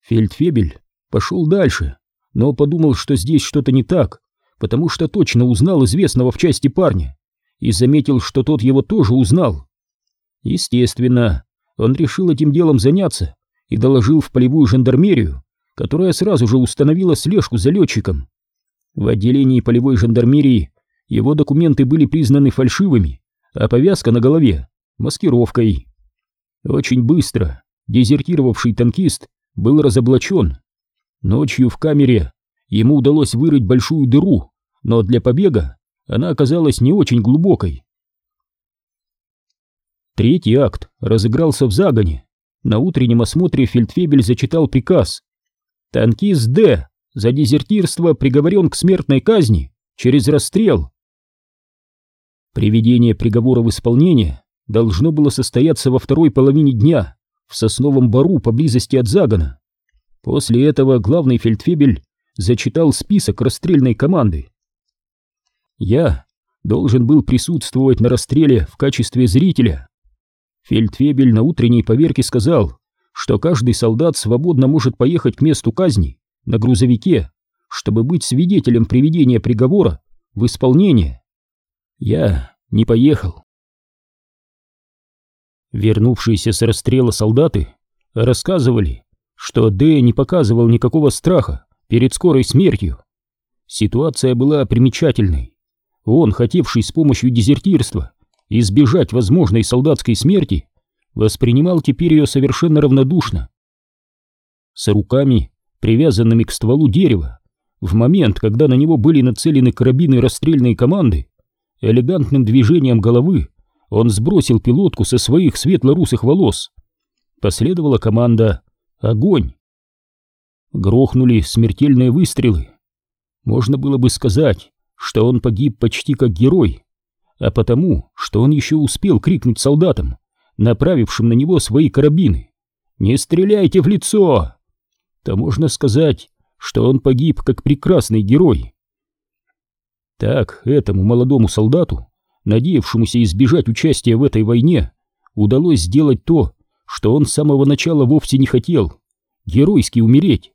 Фельдфебель пошел дальше, но подумал, что здесь что-то не так, потому что точно узнал известного в части парня и заметил, что тот его тоже узнал. Естественно, он решил этим делом заняться и доложил в полевую жандармерию, которая сразу же установила слежку за летчиком. В отделении полевой жандармерии его документы были признаны фальшивыми, а повязка на голове — маскировкой. Очень быстро дезертировавший танкист был разоблачен. Ночью в камере ему удалось вырыть большую дыру, но для побега она оказалась не очень глубокой. Третий акт разыгрался в загоне. На утреннем осмотре фельдфебель зачитал приказ. Танкист Д за дезертирство приговорен к смертной казни через расстрел. Приведение приговора в исполнение должно было состояться во второй половине дня в сосновом бару поблизости от загона. После этого главный фельдфебель зачитал список расстрельной команды. Я должен был присутствовать на расстреле в качестве зрителя. Фельдфебель на утренней поверке сказал, что каждый солдат свободно может поехать к месту казни на грузовике, чтобы быть свидетелем приведения приговора в исполнение. Я не поехал. Вернувшиеся с расстрела солдаты рассказывали, что Д не показывал никакого страха перед скорой смертью. Ситуация была примечательной. Он, хотевший с помощью дезертирства избежать возможной солдатской смерти, воспринимал теперь ее совершенно равнодушно. С руками, привязанными к стволу дерева, в момент, когда на него были нацелены карабины расстрельной команды, элегантным движением головы он сбросил пилотку со своих светло-русых волос. Последовала команда «Огонь!». Грохнули смертельные выстрелы. Можно было бы сказать, что он погиб почти как герой, а потому, что он еще успел крикнуть солдатам, направившим на него свои карабины. «Не стреляйте в лицо!» То можно сказать, что он погиб как прекрасный герой. Так этому молодому солдату, надеявшемуся избежать участия в этой войне, удалось сделать то, что он с самого начала вовсе не хотел — геройски умереть.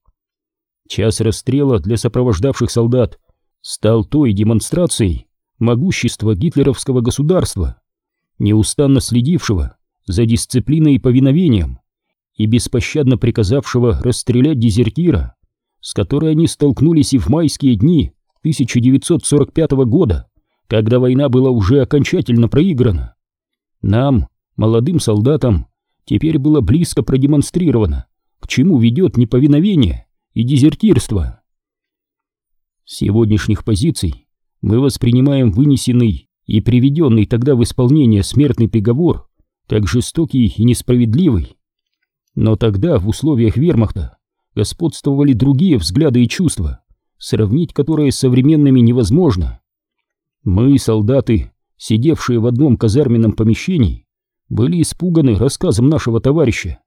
Час расстрела для сопровождавших солдат стал той демонстрацией могущества гитлеровского государства, неустанно следившего за дисциплиной и повиновением и беспощадно приказавшего расстрелять дезертира, с которой они столкнулись и в майские дни 1945 года, когда война была уже окончательно проиграна. Нам, молодым солдатам, теперь было близко продемонстрировано, к чему ведет неповиновение и дезертирство. С сегодняшних позиций мы воспринимаем вынесенный и приведенный тогда в исполнение смертный приговор как жестокий и несправедливый. Но тогда в условиях вермахта господствовали другие взгляды и чувства, сравнить которые с современными невозможно. Мы, солдаты, сидевшие в одном казарменном помещении, были испуганы рассказом нашего товарища.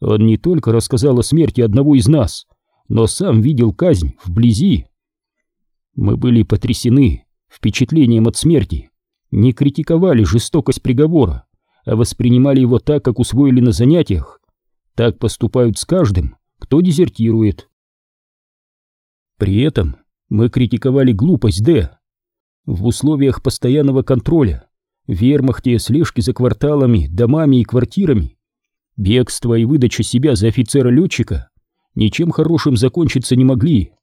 Он не только рассказал о смерти одного из нас, но сам видел казнь вблизи. Мы были потрясены впечатлением от смерти, не критиковали жестокость приговора, а воспринимали его так, как усвоили на занятиях. Так поступают с каждым, кто дезертирует. При этом мы критиковали глупость Д. В условиях постоянного контроля, вермахте слежки за кварталами, домами и квартирами, бегство и выдача себя за офицера-летчика ничем хорошим закончиться не могли.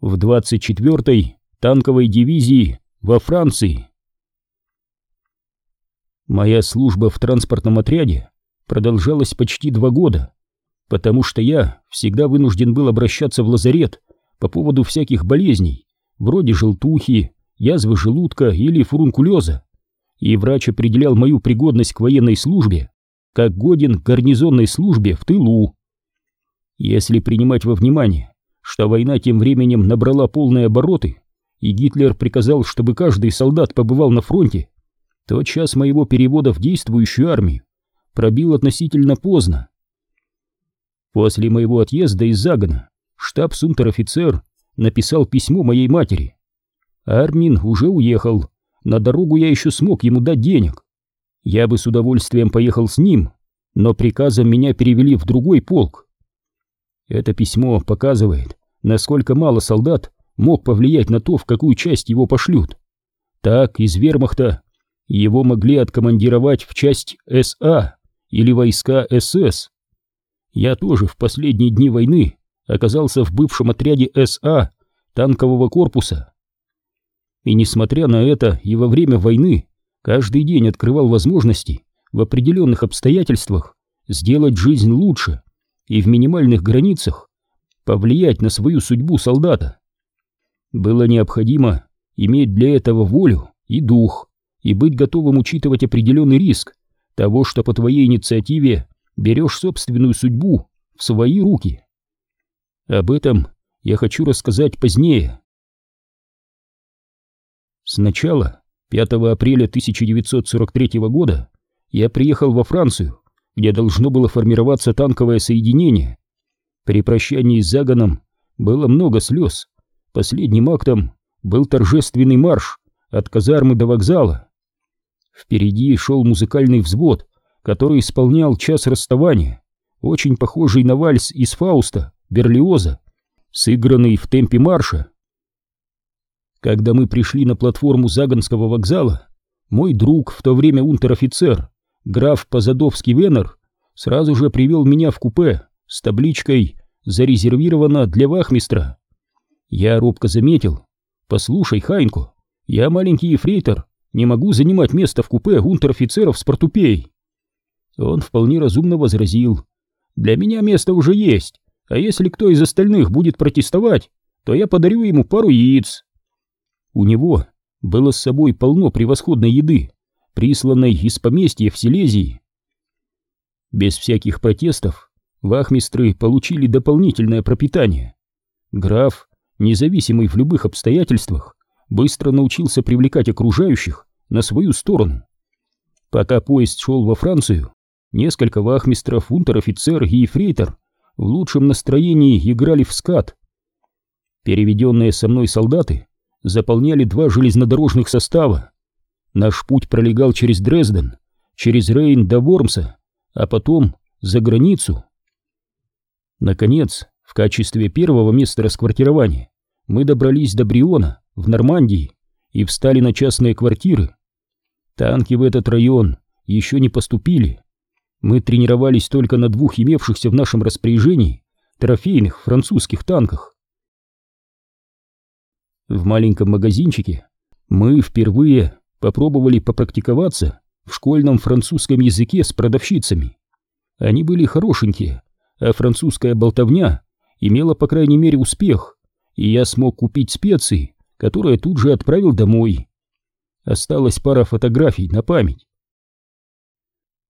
В 24-й танковой дивизии во Франции Моя служба в транспортном отряде продолжалась почти два года, потому что я всегда вынужден был обращаться в лазарет по поводу всяких болезней, вроде желтухи, язвы желудка или фурункулеза, и врач определял мою пригодность к военной службе как годен к гарнизонной службе в тылу. Если принимать во внимание, что война тем временем набрала полные обороты, и Гитлер приказал, чтобы каждый солдат побывал на фронте, то час моего перевода в действующую армию пробил относительно поздно. После моего отъезда из Загона штаб-сунтер-офицер написал письмо моей матери. Армин уже уехал, на дорогу я еще смог ему дать денег. Я бы с удовольствием поехал с ним, но приказом меня перевели в другой полк. Это письмо показывает, насколько мало солдат мог повлиять на то, в какую часть его пошлют. Так, из вермахта его могли откомандировать в часть СА или войска СС. Я тоже в последние дни войны оказался в бывшем отряде СА танкового корпуса. И несмотря на это, и во время войны каждый день открывал возможности в определенных обстоятельствах сделать жизнь лучше и в минимальных границах повлиять на свою судьбу солдата. Было необходимо иметь для этого волю и дух и быть готовым учитывать определенный риск того, что по твоей инициативе берешь собственную судьбу в свои руки. Об этом я хочу рассказать позднее. Сначала, 5 апреля 1943 года, я приехал во Францию, где должно было формироваться танковое соединение. При прощании с Заганом было много слез. Последним актом был торжественный марш от казармы до вокзала. Впереди шел музыкальный взвод, который исполнял час расставания, очень похожий на вальс из Фауста, Берлиоза, сыгранный в темпе марша. Когда мы пришли на платформу Заганского вокзала, мой друг, в то время унтер-офицер, граф Позадовский Венер, сразу же привел меня в купе с табличкой «Зарезервировано для вахмистра». Я робко заметил. «Послушай, Хайнко, я маленький ефрейтор, не могу занимать место в купе унтер-офицеров с портупеей». Он вполне разумно возразил. «Для меня место уже есть, а если кто из остальных будет протестовать, то я подарю ему пару яиц». У него было с собой полно превосходной еды, присланной из поместья в Силезии. Без всяких протестов вахмистры получили дополнительное пропитание. Граф, независимый в любых обстоятельствах, быстро научился привлекать окружающих на свою сторону. Пока поезд шел во Францию, несколько вахмистров, унтер-офицер и ефрейтор в лучшем настроении играли в скат. Переведенные со мной солдаты заполняли два железнодорожных состава. Наш путь пролегал через Дрезден, через Рейн до Вормса, а потом за границу. Наконец, в качестве первого места расквартирования мы добрались до Бриона, в Нормандии, и встали на частные квартиры. Танки в этот район еще не поступили. Мы тренировались только на двух имевшихся в нашем распоряжении трофейных французских танках. В маленьком магазинчике мы впервые попробовали попрактиковаться в школьном французском языке с продавщицами. Они были хорошенькие, а французская болтовня имела по крайней мере успех, и я смог купить специи, которые тут же отправил домой. Осталась пара фотографий на память.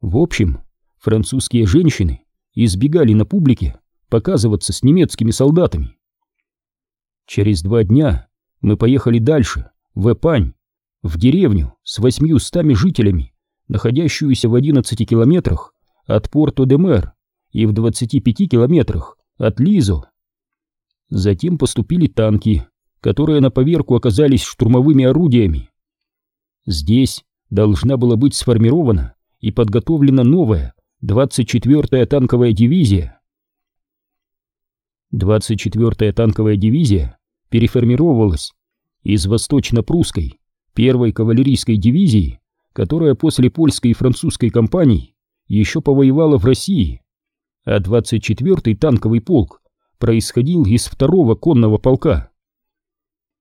В общем, французские женщины избегали на публике показываться с немецкими солдатами. Через два дня мы поехали дальше, в Эпань, в деревню с восьмиустами жителями, находящуюся в 11 километрах от Порто-де-Мер и в 25 километрах от Лизо. Затем поступили танки, которые на поверку оказались штурмовыми орудиями. Здесь должна была быть сформирована и подготовлена новая 24-я танковая дивизия. 24-я танковая дивизия переформировалась из восточно-прусской первой кавалерийской дивизии, которая после польской и французской кампаний еще повоевала в России, а 24-й танковый полк происходил из второго конного полка.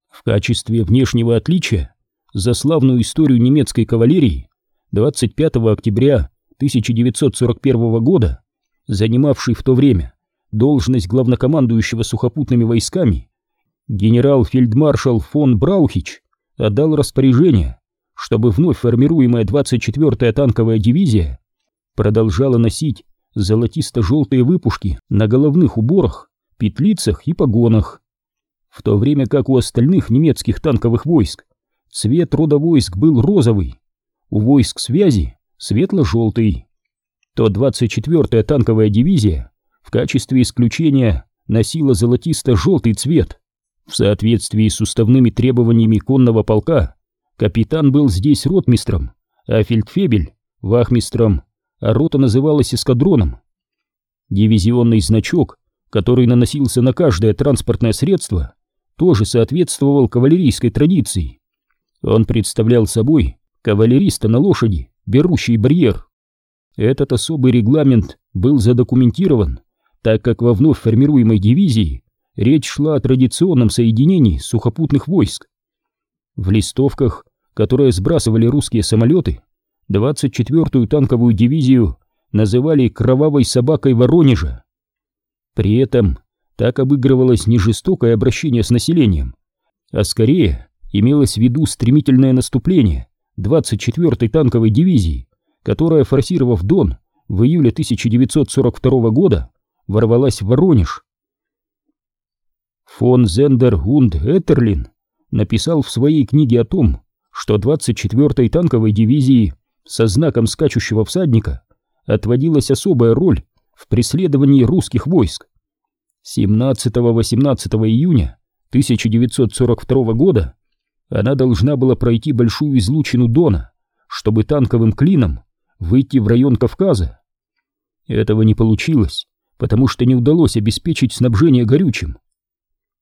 В качестве внешнего отличия за славную историю немецкой кавалерии 25 октября 1941 года, занимавший в то время должность главнокомандующего сухопутными войсками, генерал-фельдмаршал фон Браухич отдал распоряжение, чтобы вновь формируемая 24-я танковая дивизия продолжала носить золотисто-желтые выпушки на головных уборах, петлицах и погонах. В то время как у остальных немецких танковых войск цвет рода войск был розовый, у войск связи светло-желтый, то 24-я танковая дивизия в качестве исключения носила золотисто-желтый цвет. В соответствии с уставными требованиями конного полка, капитан был здесь ротмистром, а фельдфебель — вахмистром, а рота называлась эскадроном. Дивизионный значок, который наносился на каждое транспортное средство, тоже соответствовал кавалерийской традиции. Он представлял собой кавалериста на лошади, берущий барьер. Этот особый регламент был задокументирован, так как во вновь формируемой дивизии речь шла о традиционном соединении сухопутных войск. В листовках, которые сбрасывали русские самолеты, 24-ю танковую дивизию называли «кровавой собакой Воронежа». При этом так обыгрывалось не жестокое обращение с населением, а скорее имелось в виду стремительное наступление 24-й танковой дивизии, которая, форсировав Дон в июле 1942 года, ворвалась в Воронеж Фон Зендер Гунд Этерлин написал в своей книге о том, что 24-й танковой дивизии со знаком скачущего всадника отводилась особая роль в преследовании русских войск. 17-18 июня 1942 года она должна была пройти большую излучину Дона, чтобы танковым клином выйти в район Кавказа. Этого не получилось, потому что не удалось обеспечить снабжение горючим.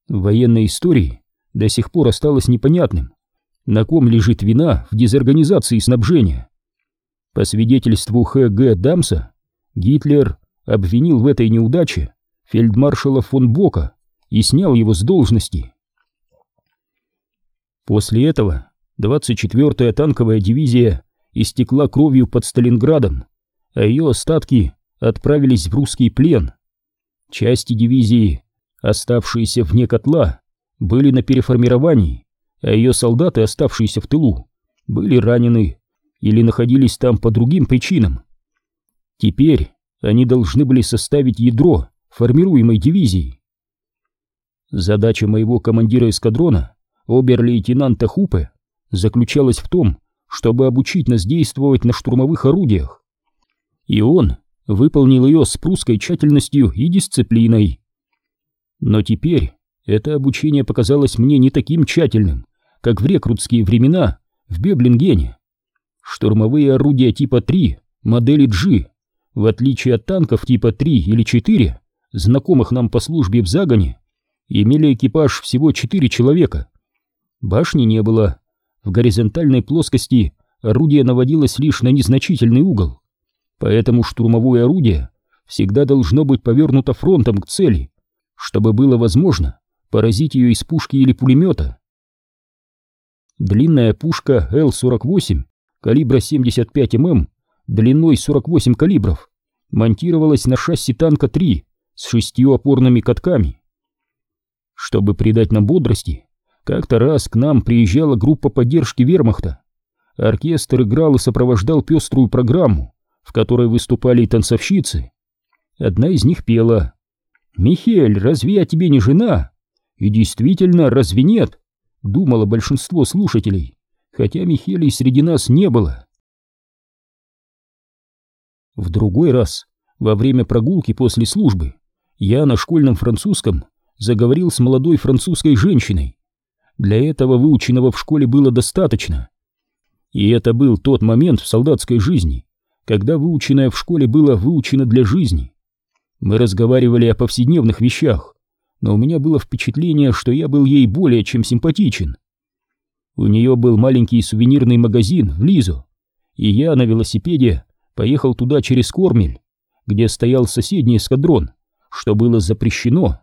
В военной истории до сих пор осталось непонятным, на ком лежит вина в дезорганизации снабжения. По свидетельству Х.Г. Дамса, Гитлер обвинил в этой неудаче фельдмаршала фон Бока и снял его с должности. После этого 24-я танковая дивизия истекла кровью под Сталинградом, а ее остатки отправились в русский плен. Части дивизии, оставшиеся вне котла, были на переформировании, а ее солдаты, оставшиеся в тылу, были ранены или находились там по другим причинам. Теперь они должны были составить ядро формируемой дивизии. Задача моего командира эскадрона, обер-лейтенанта Хупе, заключалась в том, чтобы обучить нас действовать на штурмовых орудиях. И он выполнил ее с прусской тщательностью и дисциплиной. Но теперь это обучение показалось мне не таким тщательным, как в рекрутские времена в Беблингене. Штурмовые орудия типа 3, модели G, в отличие от танков типа 3 или 4, знакомых нам по службе в загоне, имели экипаж всего 4 человека. Башни не было. В горизонтальной плоскости орудие наводилось лишь на незначительный угол. Поэтому штурмовое орудие всегда должно быть повернуто фронтом к цели, чтобы было возможно поразить ее из пушки или пулемета. Длинная пушка Л-48 калибра 75 мм длиной 48 калибров монтировалась на шасси танка 3 с шестью опорными катками. Чтобы придать нам бодрости, как-то раз к нам приезжала группа поддержки вермахта. Оркестр играл и сопровождал пеструю программу, в которой выступали и танцовщицы. Одна из них пела «Михель, разве я тебе не жена?» И действительно, разве нет? Думало большинство слушателей, хотя Михелей среди нас не было. В другой раз, во время прогулки после службы, я на школьном французском заговорил с молодой французской женщиной. Для этого выученного в школе было достаточно. И это был тот момент в солдатской жизни, когда выученное в школе было выучено для жизни. Мы разговаривали о повседневных вещах, но у меня было впечатление, что я был ей более чем симпатичен. У нее был маленький сувенирный магазин в Лизу, и я на велосипеде поехал туда через Кормель, где стоял соседний эскадрон, что было запрещено.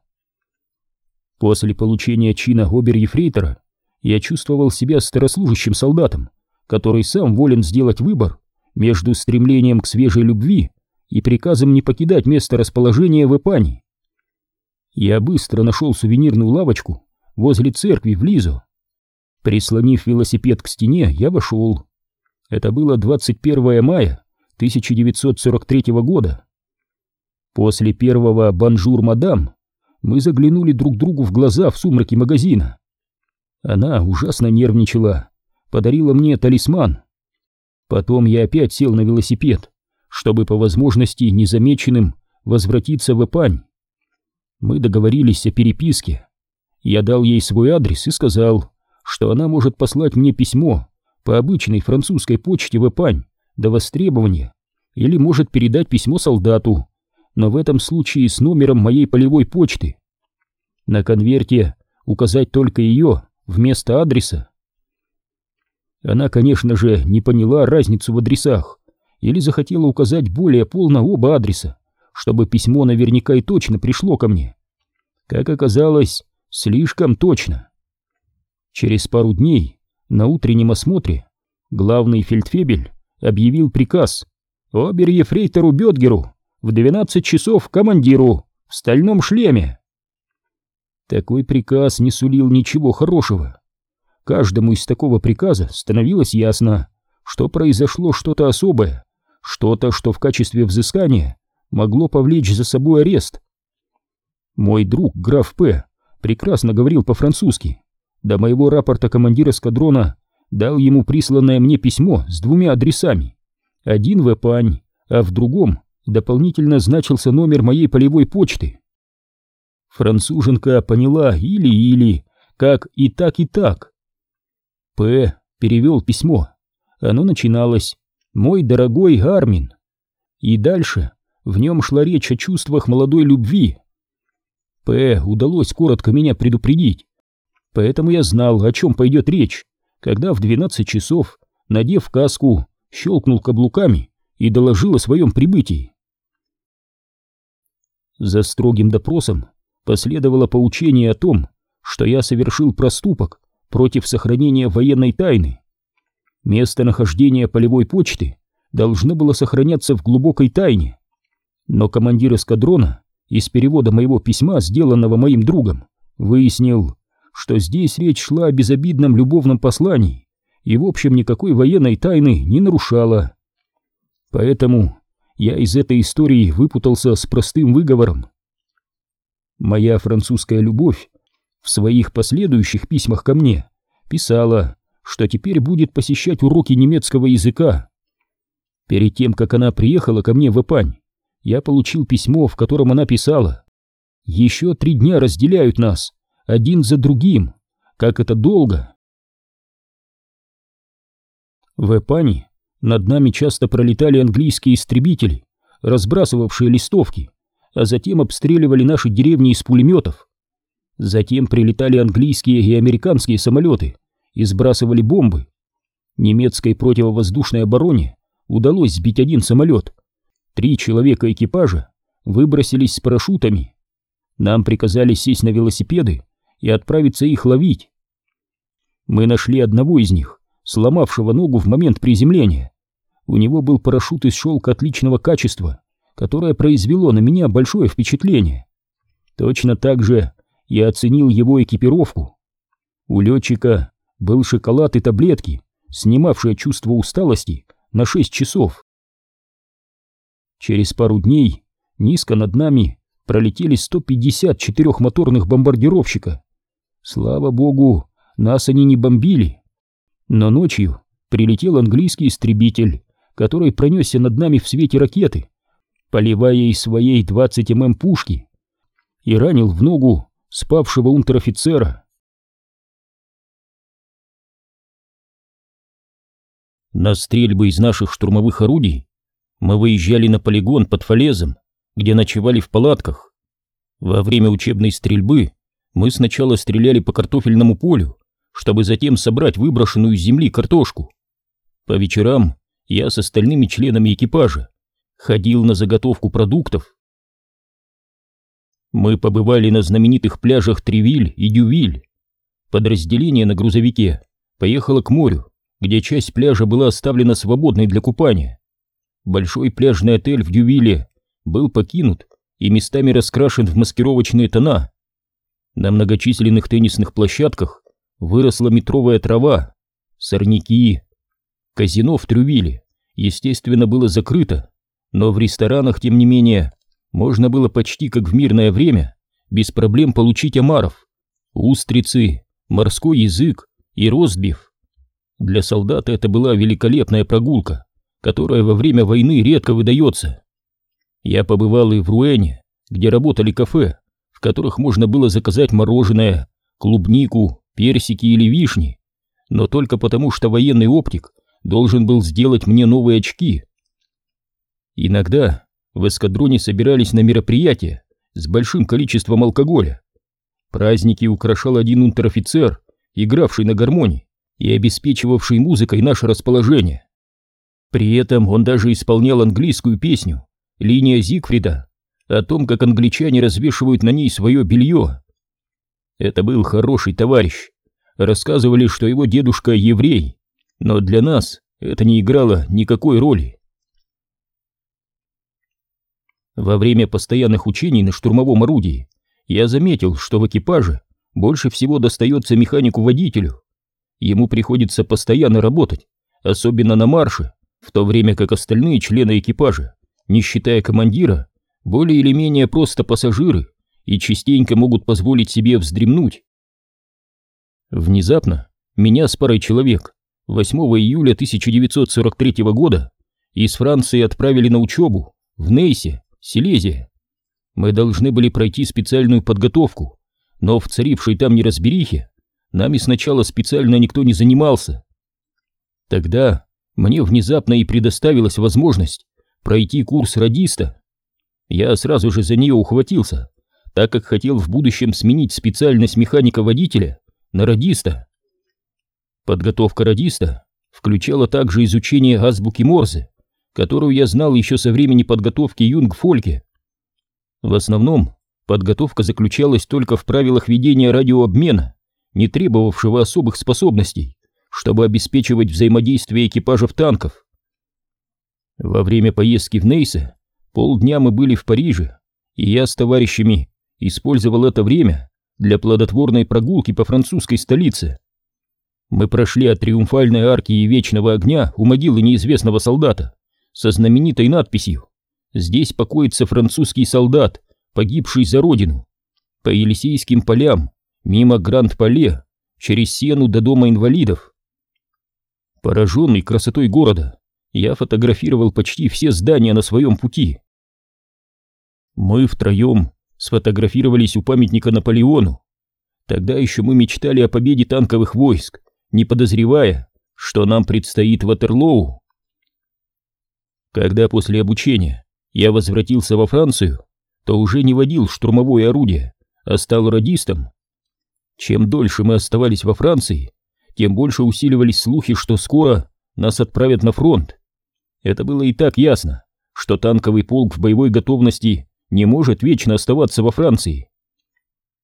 После получения чина обер-ефрейтора я чувствовал себя старослужащим солдатом, который сам волен сделать выбор между стремлением к свежей любви и приказом не покидать место расположения в Эпане. Я быстро нашел сувенирную лавочку возле церкви в Лизу. Прислонив велосипед к стене, я вошел. Это было 21 мая 1943 года. После первого «Bonjour, madame» мы заглянули друг другу в глаза в сумраке магазина. Она ужасно нервничала, подарила мне талисман. Потом я опять сел на велосипед, чтобы по возможности незамеченным возвратиться в Эпань. Мы договорились о переписке. Я дал ей свой адрес и сказал, что она может послать мне письмо по обычной французской почте в Эпань до востребования или может передать письмо солдату, но в этом случае с номером моей полевой почты. На конверте указать только ее вместо адреса. Она, конечно же, не поняла разницу в адресах или захотела указать более полно оба адреса, чтобы письмо наверняка и точно пришло ко мне. Как оказалось, слишком точно. Через пару дней на утреннем осмотре главный фельдфебель объявил приказ обер-ефрейтору Бетгеру в 12 часов командиру в стальном шлеме. Такой приказ не сулил ничего хорошего. Каждому из такого приказа становилось ясно, что произошло что-то особое, что-то, что в качестве взыскания могло повлечь за собой арест. Мой друг, граф П., прекрасно говорил по-французски. До моего рапорта командир эскадрона дал ему присланное мне письмо с двумя адресами. Один в Эпань, а в другом дополнительно значился номер моей полевой почты. Француженка поняла или-или, как и так и так. П. перевел письмо. Оно начиналось «Мой дорогой Армин». И дальше в нем шла речь о чувствах молодой любви. П. удалось коротко меня предупредить. Поэтому я знал, о чем пойдет речь, когда в 12 часов, надев каску, щелкнул каблуками и доложил о своем прибытии. За строгим допросом последовало поучение о том, что я совершил проступок против сохранения военной тайны. Местонахождение полевой почты должно было сохраняться в глубокой тайне, но командир эскадрона из перевода моего письма, сделанного моим другом, выяснил, что здесь речь шла о безобидном любовном послании и, в общем, никакой военной тайны не нарушала. Поэтому я из этой истории выпутался с простым выговором. Моя французская любовь в своих последующих письмах ко мне писала, что теперь будет посещать уроки немецкого языка. Перед тем, как она приехала ко мне в Эпань, я получил письмо, в котором она писала «Еще три дня разделяют нас, один за другим, как это долго!» В Эпане над нами часто пролетали английские истребители, разбрасывавшие листовки, а затем обстреливали наши деревни из пулеметов. Затем прилетали английские и американские самолеты и сбрасывали бомбы. Немецкой противовоздушной обороне удалось сбить один самолет. Три человека экипажа выбросились с парашютами. Нам приказали сесть на велосипеды и отправиться их ловить. Мы нашли одного из них, сломавшего ногу в момент приземления. У него был парашют из шелка отличного качества, которое произвело на меня большое впечатление. Точно так же я оценил его экипировку. У летчика был шоколад и таблетки, снимавшие чувство усталости на 6 часов. Через пару дней низко над нами пролетели 154 моторных бомбардировщика. Слава богу, нас они не бомбили. Но ночью прилетел английский истребитель, который пронесся над нами в свете ракеты, поливая из своей 20 мм пушки, и ранил в ногу спавшего унтер-офицера. На стрельбы из наших штурмовых орудий мы выезжали на полигон под Фалезом, где ночевали в палатках. Во время учебной стрельбы мы сначала стреляли по картофельному полю, чтобы затем собрать выброшенную из земли картошку. По вечерам я с остальными членами экипажа ходил на заготовку продуктов. Мы побывали на знаменитых пляжах Тревиль и Дювиль. Подразделение на грузовике поехало к морю, где часть пляжа была оставлена свободной для купания. Большой пляжный отель в Дювиле был покинут и местами раскрашен в маскировочные тона. На многочисленных теннисных площадках выросла метровая трава, сорняки, Казино в Трювиле, естественно, было закрыто, но в ресторанах, тем не менее, можно было почти как в мирное время без проблем получить омаров, устрицы, морской язык и ростбиф. Для солдата это была великолепная прогулка, которая во время войны редко выдается. Я побывал и в Руэне, где работали кафе, в которых можно было заказать мороженое, клубнику, персики или вишни, но только потому, что военный оптик должен был сделать мне новые очки. Иногда в эскадроне собирались на мероприятия с большим количеством алкоголя. Праздники украшал один унтер-офицер, игравший на гармонии и обеспечивавший музыкой наше расположение. При этом он даже исполнял английскую песню «Линия Зигфрида» о том, как англичане развешивают на ней свое белье. Это был хороший товарищ. Рассказывали, что его дедушка еврей, но для нас это не играло никакой роли. Во время постоянных учений на штурмовом орудии я заметил, что в экипаже больше всего достается механику-водителю. Ему приходится постоянно работать, особенно на марше, в то время как остальные члены экипажа, не считая командира, более или менее просто пассажиры и частенько могут позволить себе вздремнуть. Внезапно меня с парой человек 8 июля 1943 года из Франции отправили на учебу в Нейсе, Силезия. Мы должны были пройти специальную подготовку, но в царившей там неразберихе нами сначала специально никто не занимался. Тогда мне внезапно и предоставилась возможность пройти курс радиста. Я сразу же за нее ухватился, так как хотел в будущем сменить специальность механика-водителя на радиста. Подготовка радиста включала также изучение азбуки Морзе, которую я знал еще со времени подготовки Юнг-Фольке. В основном подготовка заключалась только в правилах ведения радиообмена, не требовавшего особых способностей, чтобы обеспечивать взаимодействие экипажев танков. Во время поездки в Нейсе полдня мы были в Париже, и я с товарищами использовал это время для плодотворной прогулки по французской столице. Мы прошли от Триумфальной арки и Вечного огня у могилы неизвестного солдата со знаменитой надписью «Здесь покоится французский солдат, погибший за родину». По Елисейским полям, мимо Гранд-Пале, через Сену до Дома инвалидов. Пораженный красотой города, я фотографировал почти все здания на своем пути. Мы втроем сфотографировались у памятника Наполеону. Тогда еще мы мечтали о победе танковых войск, не подозревая, что нам предстоит Ватерлоу. Когда после обучения я возвратился во Францию, то уже не водил штурмовое орудие, а стал радистом. Чем дольше мы оставались во Франции, тем больше усиливались слухи, что скоро нас отправят на фронт. Это было и так ясно, что танковый полк в боевой готовности не может вечно оставаться во Франции.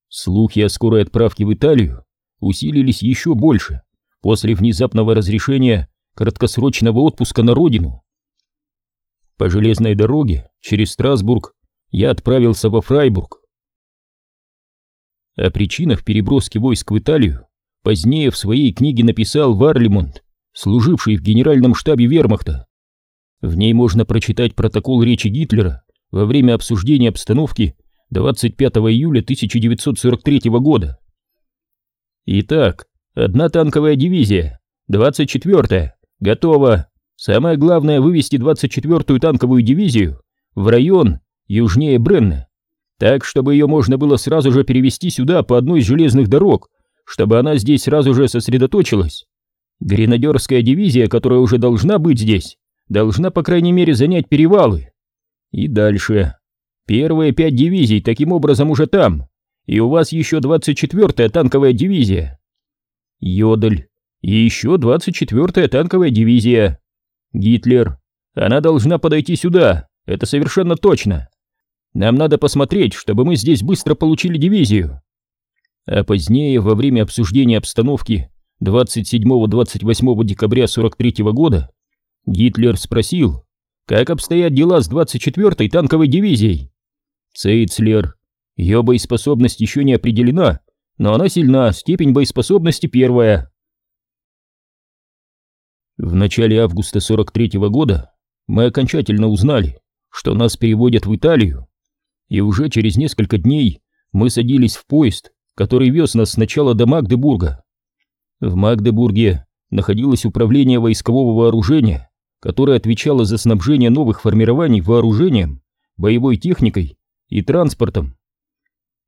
Слухи о скорой отправке в Италию усилились еще больше, после внезапного разрешения краткосрочного отпуска на родину. По железной дороге через Страсбург я отправился во Фрайбург. О причинах переброски войск в Италию позднее в своей книге написал Варлимонт, служивший в генеральном штабе вермахта. В ней можно прочитать протокол речи Гитлера во время обсуждения обстановки 25 июля 1943 года. Итак, Одна танковая дивизия, 24-я, готова. Самое главное вывести 24-ю танковую дивизию в район южнее Бренна, так, чтобы ее можно было сразу же перевести сюда по одной из железных дорог, чтобы она здесь сразу же сосредоточилась. Гренадерская дивизия, которая уже должна быть здесь, должна, по крайней мере, занять перевалы. И дальше. Первые пять дивизий таким образом уже там, и у вас еще 24-я танковая дивизия. Йодль и еще 24-я танковая дивизия. Гитлер. Она должна подойти сюда, это совершенно точно. Нам надо посмотреть, чтобы мы здесь быстро получили дивизию. А позднее, во время обсуждения обстановки 27-28 декабря 43 -го года, Гитлер спросил, как обстоят дела с 24-й танковой дивизией. Цейцлер. Ее боеспособность еще не определена, но она сильна, степень боеспособности первая. В начале августа 43 -го года мы окончательно узнали, что нас переводят в Италию, и уже через несколько дней мы садились в поезд, который вез нас сначала до Магдебурга. В Магдебурге находилось управление войскового вооружения, которое отвечало за снабжение новых формирований вооружением, боевой техникой и транспортом.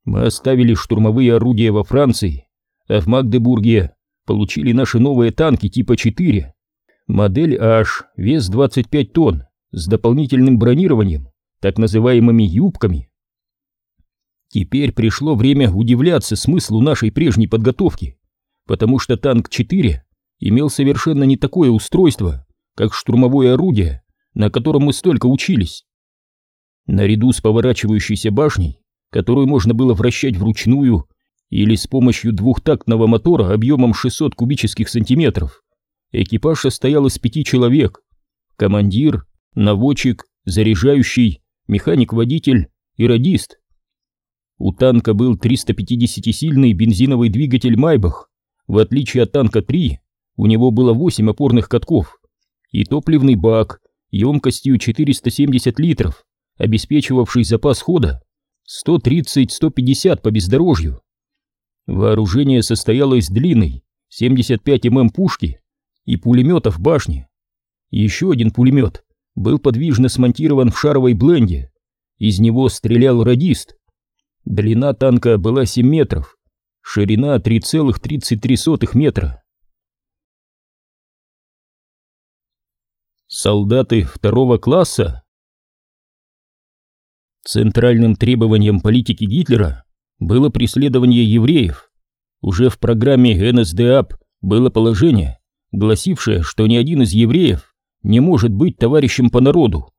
Мы оставили штурмовые орудия во Франции, а в Магдебурге получили наши новые танки типа 4. Модель H, вес 25 тонн, с дополнительным бронированием, так называемыми юбками. Теперь пришло время удивляться смыслу нашей прежней подготовки, потому что танк 4 имел совершенно не такое устройство, как штурмовое орудие, на котором мы столько учились. Наряду с поворачивающейся башней которую можно было вращать вручную или с помощью двухтактного мотора объемом 600 кубических сантиметров. Экипаж состоял из пяти человек. Командир, наводчик, заряжающий, механик-водитель и радист. У танка был 350-сильный бензиновый двигатель «Майбах». В отличие от танка 3, у него было 8 опорных катков и топливный бак емкостью 470 литров, обеспечивавший запас хода 130-150 по бездорожью. Вооружение состояло из длинной 75 мм пушки и пулемета в башне. Еще один пулемет был подвижно смонтирован в шаровой бленде. Из него стрелял радист. Длина танка была 7 метров, ширина 3,33 метра. Солдаты второго класса Центральным требованием политики Гитлера было преследование евреев. Уже в программе НСДАП было положение, гласившее, что ни один из евреев не может быть товарищем по народу.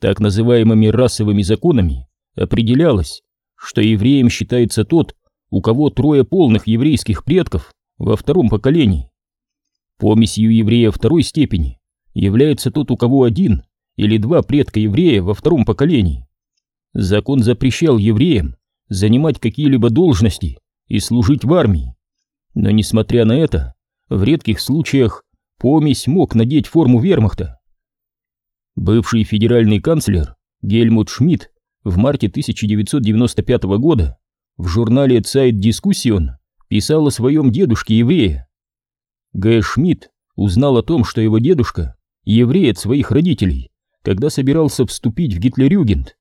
Так называемыми расовыми законами определялось, что евреем считается тот, у кого трое полных еврейских предков во втором поколении. Помесью еврея второй степени является тот, у кого один или два предка еврея во втором поколении. Закон запрещал евреям занимать какие-либо должности и служить в армии. Но несмотря на это, в редких случаях помесь мог надеть форму вермахта. Бывший федеральный канцлер Гельмут Шмидт в марте 1995 года в журнале Zeit Discussion писал о своем дедушке-еврее. Г. Шмидт узнал о том, что его дедушка – еврей от своих родителей, когда собирался вступить в Гитлерюгенд.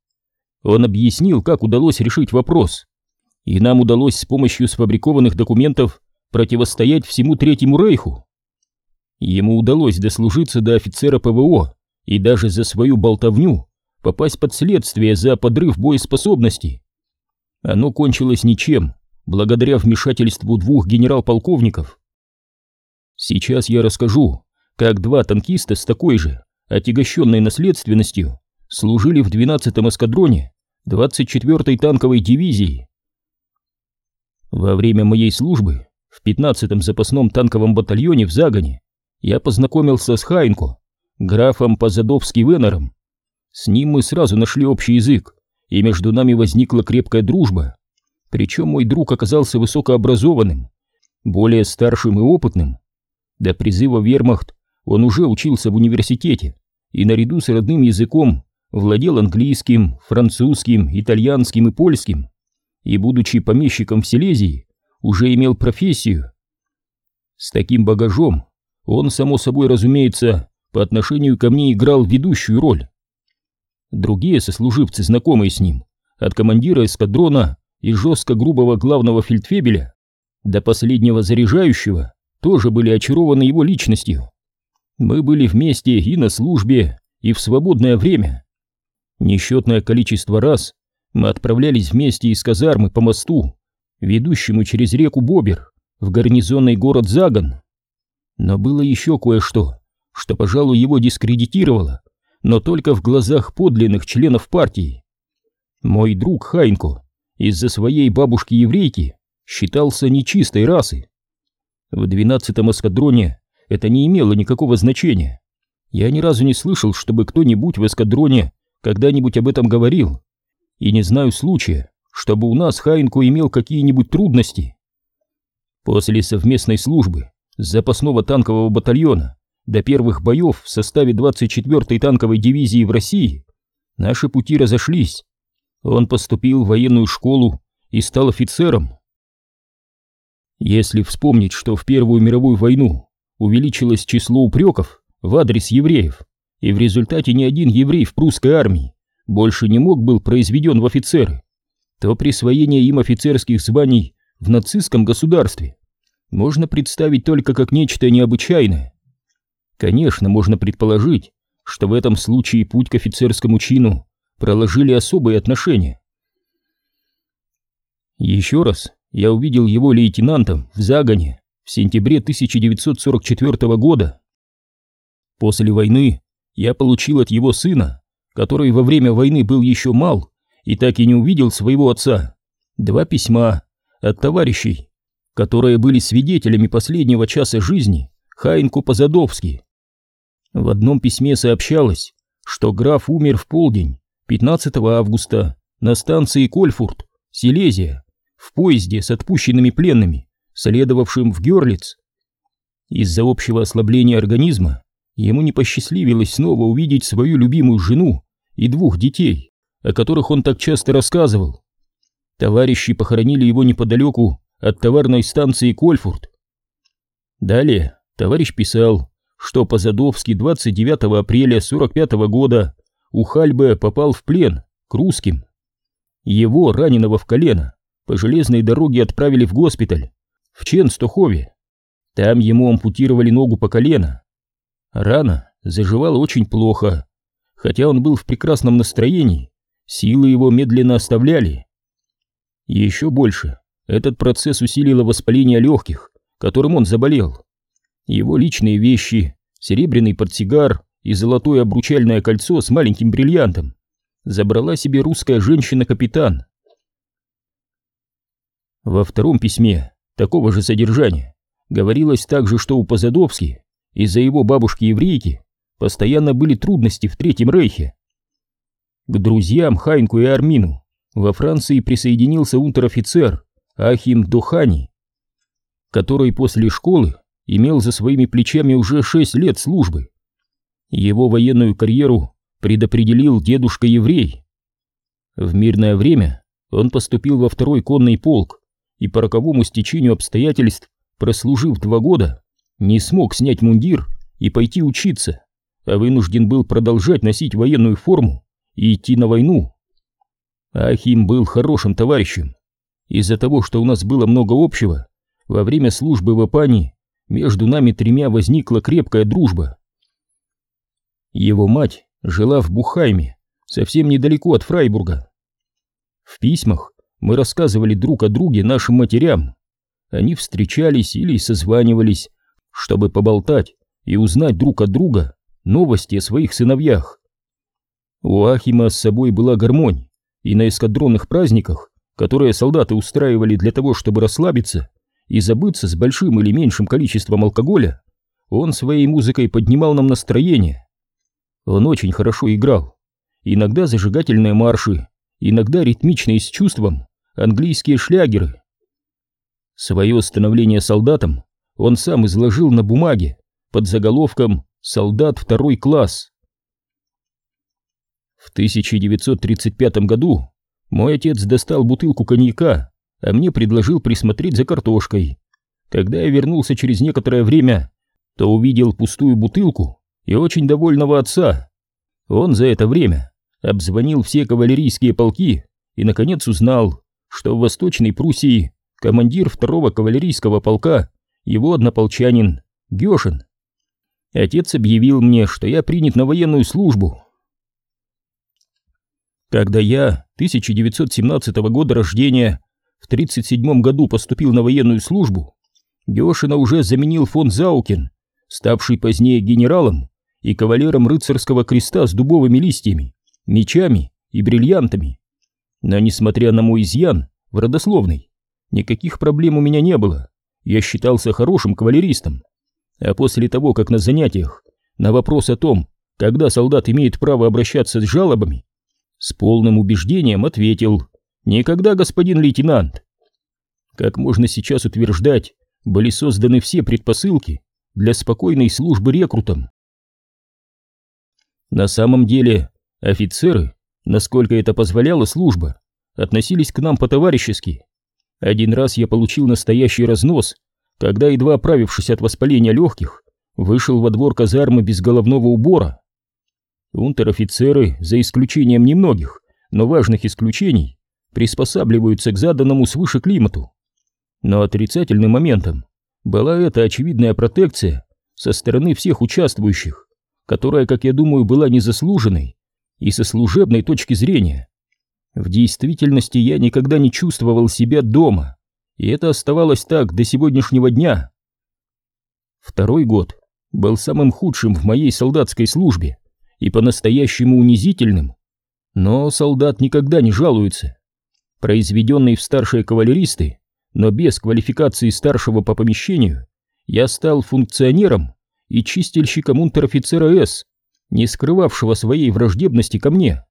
Он объяснил, как удалось решить вопрос, и нам удалось с помощью сфабрикованных документов противостоять всему Третьему Рейху. Ему удалось дослужиться до офицера ПВО и даже за свою болтовню попасть под следствие за подрыв боеспособности. Оно кончилось ничем, благодаря вмешательству двух генерал-полковников. Сейчас я расскажу, как два танкиста с такой же, отягощенной наследственностью, служили в 12-м эскадроне 24-й танковой дивизии. Во время моей службы в 15-м запасном танковом батальоне в Загоне я познакомился с Хайнко, графом Позадовски-Венером. С ним мы сразу нашли общий язык, и между нами возникла крепкая дружба. Причем мой друг оказался высокообразованным, более старшим и опытным. До призыва в вермахт он уже учился в университете и наряду с родным языком владел английским, французским, итальянским и польским, и, будучи помещиком в Силезии, уже имел профессию. С таким багажом он, само собой разумеется, по отношению ко мне играл ведущую роль. Другие сослуживцы, знакомые с ним, от командира эскадрона и жестко грубого главного фельдфебеля до последнего заряжающего, тоже были очарованы его личностью. Мы были вместе и на службе, и в свободное время. Несчетное количество раз мы отправлялись вместе из казармы по мосту, ведущему через реку Бобер, в гарнизонный город Загон. Но было еще кое-что, что, пожалуй, его дискредитировало, но только в глазах подлинных членов партии. Мой друг Хайнко из-за своей бабушки-еврейки считался нечистой расы. В двенадцатом эскадроне это не имело никакого значения. Я ни разу не слышал, чтобы кто-нибудь в эскадроне когда-нибудь об этом говорил. И не знаю случая, чтобы у нас Хайнко имел какие-нибудь трудности. После совместной службы с запасного танкового батальона до первых боев в составе 24-й танковой дивизии в России наши пути разошлись. Он поступил в военную школу и стал офицером. Если вспомнить, что в Первую мировую войну увеличилось число упреков в адрес евреев, и в результате ни один еврей в прусской армии больше не мог был произведен в офицеры, то присвоение им офицерских званий в нацистском государстве можно представить только как нечто необычайное. Конечно, можно предположить, что в этом случае путь к офицерскому чину проложили особые отношения. Еще раз я увидел его лейтенантом в Загоне в сентябре 1944 года. После войны я получил от его сына, который во время войны был еще мал и так и не увидел своего отца, два письма от товарищей, которые были свидетелями последнего часа жизни Хайнку Позадовски. В одном письме сообщалось, что граф умер в полдень 15 августа на станции Кольфурт, Силезия, в поезде с отпущенными пленными, следовавшим в Герлиц. Из-за общего ослабления организма ему не посчастливилось снова увидеть свою любимую жену и двух детей, о которых он так часто рассказывал. Товарищи похоронили его неподалеку от товарной станции Кольфурт. Далее товарищ писал, что Позадовский 29 апреля 45 года у Хальбе попал в плен к русским. Его, раненого в колено, по железной дороге отправили в госпиталь, в Ченстохове. Там ему ампутировали ногу по колено. Рана заживала очень плохо. Хотя он был в прекрасном настроении, силы его медленно оставляли. Еще больше этот процесс усилило воспаление легких, которым он заболел. Его личные вещи, серебряный портсигар и золотое обручальное кольцо с маленьким бриллиантом забрала себе русская женщина-капитан. Во втором письме такого же содержания говорилось также, что у Позадовски из-за его бабушки-еврейки постоянно были трудности в Третьем Рейхе. К друзьям Хайнку и Армину во Франции присоединился унтер-офицер Ахим Духани, который после школы имел за своими плечами уже шесть лет службы. Его военную карьеру предопределил дедушка-еврей. В мирное время он поступил во второй конный полк и по роковому стечению обстоятельств, прослужив два года, не смог снять мундир и пойти учиться, а вынужден был продолжать носить военную форму и идти на войну. Ахим был хорошим товарищем. Из-за того, что у нас было много общего, во время службы в Апане между нами тремя возникла крепкая дружба. Его мать жила в Бухайме, совсем недалеко от Фрайбурга. В письмах мы рассказывали друг о друге нашим матерям. Они встречались или созванивались, чтобы поболтать и узнать друг от друга новости о своих сыновьях. У Ахима с собой была гармонь, и на эскадронных праздниках, которые солдаты устраивали для того, чтобы расслабиться и забыться с большим или меньшим количеством алкоголя, он своей музыкой поднимал нам настроение. Он очень хорошо играл, иногда зажигательные марши, иногда ритмичные с чувством английские шлягеры. Свое становление солдатом он сам изложил на бумаге под заголовком «Солдат второй класс». В 1935 году мой отец достал бутылку коньяка, а мне предложил присмотреть за картошкой. Когда я вернулся через некоторое время, то увидел пустую бутылку и очень довольного отца. Он за это время обзвонил все кавалерийские полки и, наконец, узнал, что в Восточной Пруссии командир второго кавалерийского полка его однополчанин Гешин. Отец объявил мне, что я принят на военную службу. Когда я, 1917 года рождения, в 37 году поступил на военную службу, Гешина уже заменил фон Заукин, ставший позднее генералом и кавалером рыцарского креста с дубовыми листьями, мечами и бриллиантами. Но несмотря на мой изъян в родословной, никаких проблем у меня не было. Я считался хорошим кавалеристом. А после того, как на занятиях на вопрос о том, когда солдат имеет право обращаться с жалобами, с полным убеждением ответил «Никогда, господин лейтенант». Как можно сейчас утверждать, были созданы все предпосылки для спокойной службы рекрутам. На самом деле, офицеры, насколько это позволяла служба, относились к нам по-товарищески. Один раз я получил настоящий разнос, когда, едва оправившись от воспаления легких, вышел во двор казармы без головного убора. Унтер-офицеры, за исключением немногих, но важных исключений, приспосабливаются к заданному свыше климату. Но отрицательным моментом была эта очевидная протекция со стороны всех участвующих, которая, как я думаю, была незаслуженной и со служебной точки зрения. В действительности я никогда не чувствовал себя дома, и это оставалось так до сегодняшнего дня. Второй год был самым худшим в моей солдатской службе и по-настоящему унизительным. Но солдат никогда не жалуется. Произведенный в старшие кавалеристы, но без квалификации старшего по помещению, я стал функционером и чистильщиком унтер-офицера С, не скрывавшего своей враждебности ко мне.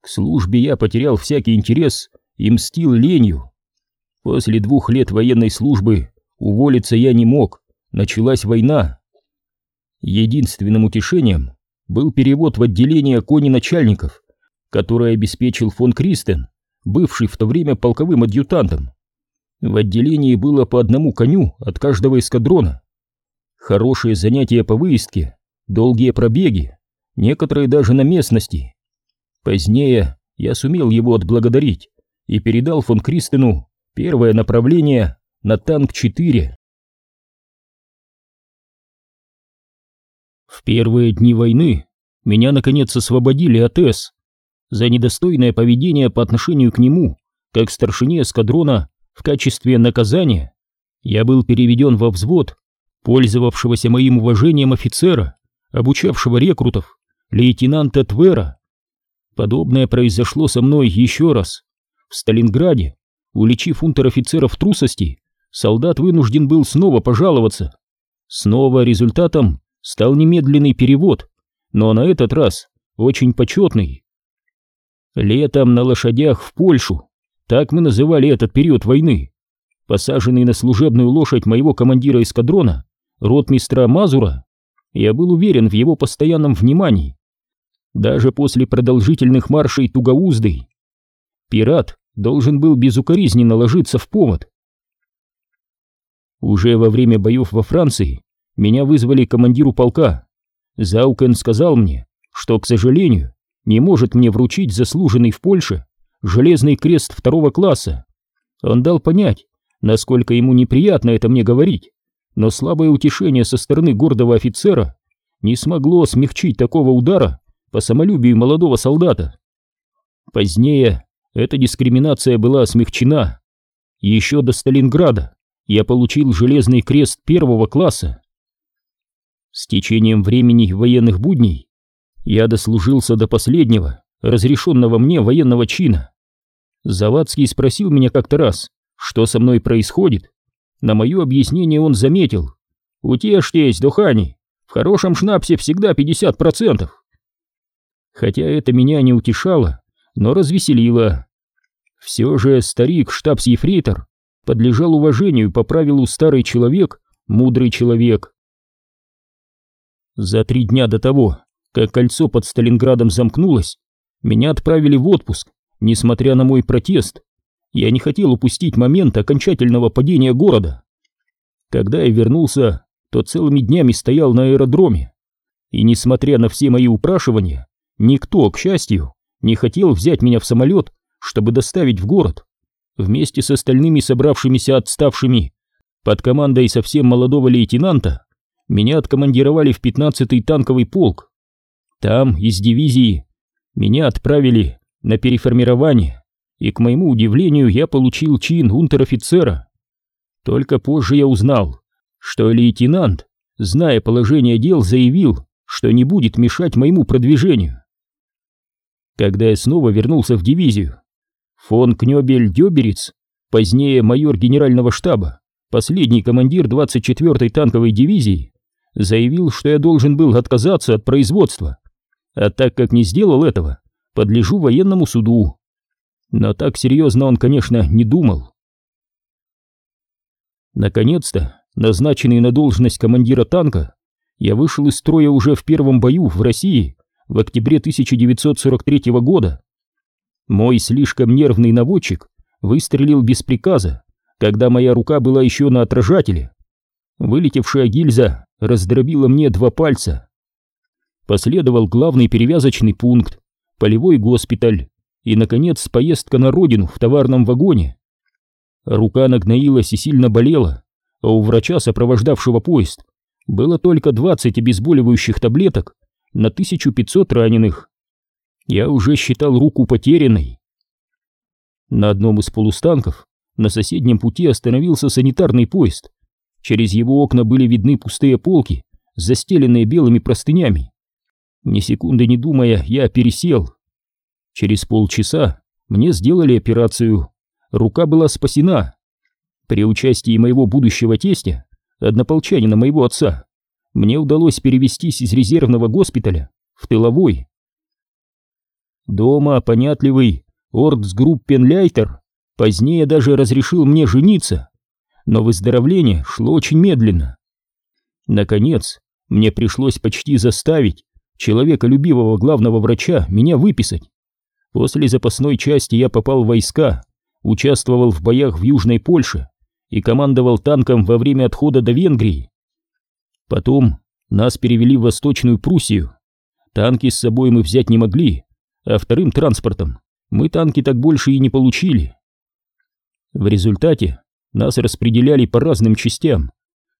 К службе я потерял всякий интерес и мстил ленью. После двух лет военной службы уволиться я не мог, началась война. Единственным утешением был перевод в отделение кони начальников, который обеспечил фон Кристен, бывший в то время полковым адъютантом. В отделении было по одному коню от каждого эскадрона. Хорошие занятия по выездке, долгие пробеги, некоторые даже на местности. Позднее я сумел его отблагодарить и передал фон Кристену первое направление на танк-4. В первые дни войны меня наконец освободили от С за недостойное поведение по отношению к нему, как старшине эскадрона в качестве наказания я был переведен во взвод, пользовавшегося моим уважением офицера, обучавшего рекрутов, лейтенанта Твера. Подобное произошло со мной еще раз. В Сталинграде, уличив унтер-офицеров трусости, солдат вынужден был снова пожаловаться. Снова результатом стал немедленный перевод, но на этот раз очень почетный. Летом на лошадях в Польшу, так мы называли этот период войны, посаженный на служебную лошадь моего командира эскадрона, ротмистра Мазура, я был уверен в его постоянном внимании. Даже после продолжительных маршей тугоуздой. Пират должен был безукоризненно ложиться в повод. Уже во время боев во Франции меня вызвали командиру полка. Заукен сказал мне, что, к сожалению, не может мне вручить заслуженный в Польше железный крест второго класса. Он дал понять, насколько ему неприятно это мне говорить, но слабое утешение со стороны гордого офицера не смогло смягчить такого удара по самолюбию молодого солдата. Позднее эта дискриминация была смягчена. Еще до Сталинграда я получил железный крест первого класса. С течением времени военных будней я дослужился до последнего, разрешенного мне военного чина. Завадский спросил меня как-то раз, что со мной происходит. На мое объяснение он заметил. «Утешьтесь, Духани, в хорошем шнапсе всегда 50%. Хотя это меня не утешало, но развеселило. Все же старик штабс-ефрейтор подлежал уважению по правилу «старый человек, мудрый человек». За три дня до того, как кольцо под Сталинградом замкнулось, меня отправили в отпуск, несмотря на мой протест. Я не хотел упустить момент окончательного падения города. Когда я вернулся, то целыми днями стоял на аэродроме. И несмотря на все мои упрашивания, никто, к счастью, не хотел взять меня в самолет, чтобы доставить в город. Вместе с остальными собравшимися отставшими под командой совсем молодого лейтенанта меня откомандировали в 15-й танковый полк. Там, из дивизии, меня отправили на переформирование, и, к моему удивлению, я получил чин унтер-офицера. Только позже я узнал, что лейтенант, зная положение дел, заявил, что не будет мешать моему продвижению. Когда я снова вернулся в дивизию, фон Кнёбель-Дёберец, позднее майор генерального штаба, последний командир 24-й танковой дивизии, заявил, что я должен был отказаться от производства, а так как не сделал этого, подлежу военному суду. Но так серьезно он, конечно, не думал. Наконец-то, назначенный на должность командира танка, я вышел из строя уже в первом бою в России в октябре 1943 года. Мой слишком нервный наводчик выстрелил без приказа, когда моя рука была еще на отражателе. Вылетевшая гильза раздробила мне два пальца. Последовал главный перевязочный пункт, полевой госпиталь и, наконец, поездка на родину в товарном вагоне. Рука нагноилась и сильно болела, а у врача, сопровождавшего поезд, было только 20 обезболивающих таблеток на 1500 раненых. Я уже считал руку потерянной. На одном из полустанков на соседнем пути остановился санитарный поезд. Через его окна были видны пустые полки, застеленные белыми простынями. Ни секунды не думая, я пересел. Через полчаса мне сделали операцию. Рука была спасена. При участии моего будущего тестя, однополчанина моего отца, мне удалось перевестись из резервного госпиталя в тыловой. Дома понятливый Ордсгруппенляйтер позднее даже разрешил мне жениться, но выздоровление шло очень медленно. Наконец, мне пришлось почти заставить человеколюбивого главного врача меня выписать. После запасной части я попал в войска, участвовал в боях в Южной Польше и командовал танком во время отхода до Венгрии. Потом нас перевели в Восточную Пруссию. Танки с собой мы взять не могли, а вторым транспортом мы танки так больше и не получили. В результате нас распределяли по разным частям.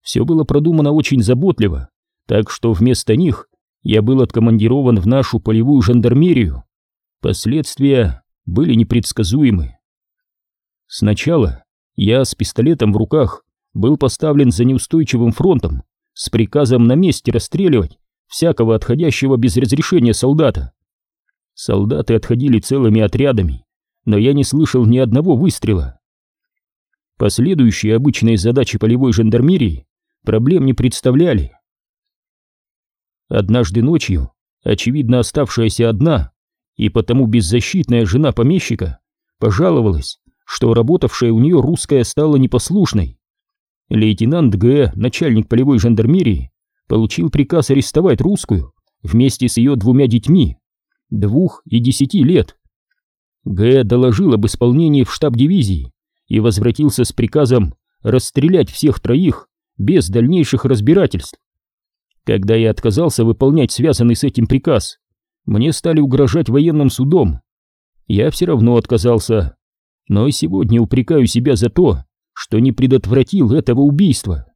Все было продумано очень заботливо, так что вместо них я был откомандирован в нашу полевую жандармерию. Последствия были непредсказуемы. Сначала Я с пистолетом в руках был поставлен за неустойчивым фронтом с приказом на месте расстреливать всякого отходящего без разрешения солдата. Солдаты отходили целыми отрядами, но я не слышал ни одного выстрела. Последующие обычные задачи полевой жандармерии проблем не представляли. Однажды ночью, очевидно оставшаяся одна и потому беззащитная жена помещика пожаловалась, что работавшая у нее русская стала непослушной. Лейтенант Г., начальник полевой жандармерии, получил приказ арестовать русскую вместе с ее двумя детьми, двух и десяти лет. Г. доложил об исполнении в штаб дивизии и возвратился с приказом расстрелять всех троих без дальнейших разбирательств. Когда я отказался выполнять связанный с этим приказ, мне стали угрожать военным судом. Я все равно отказался, но и сегодня упрекаю себя за то, что не предотвратил этого убийства.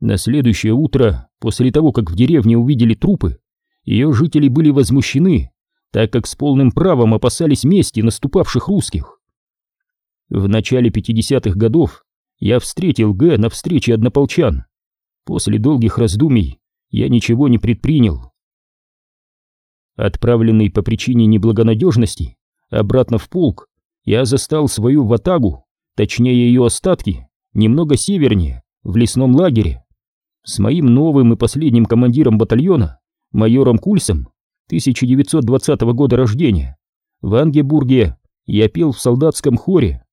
На следующее утро, после того, как в деревне увидели трупы, ее жители были возмущены, так как с полным правом опасались мести наступавших русских. В начале 50-х годов я встретил Г на встрече однополчан. После долгих раздумий я ничего не предпринял. Отправленный по причине неблагонадежности обратно в полк, я застал свою ватагу, точнее ее остатки, немного севернее, в лесном лагере. С моим новым и последним командиром батальона, майором Кульсом, 1920 года рождения, в Ангебурге я пел в солдатском хоре.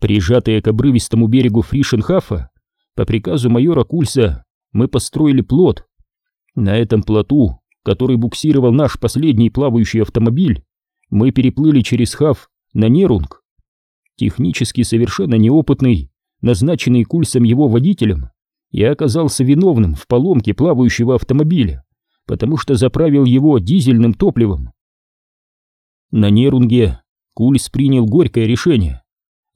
Прижатые к обрывистому берегу Фришенхафа, по приказу майора Кульса, мы построили плот. На этом плоту, который буксировал наш последний плавающий автомобиль, мы переплыли через Хав на Нерунг. Технически совершенно неопытный, назначенный Кульсом его водителем, я оказался виновным в поломке плавающего автомобиля, потому что заправил его дизельным топливом. На Нерунге Кульс принял горькое решение.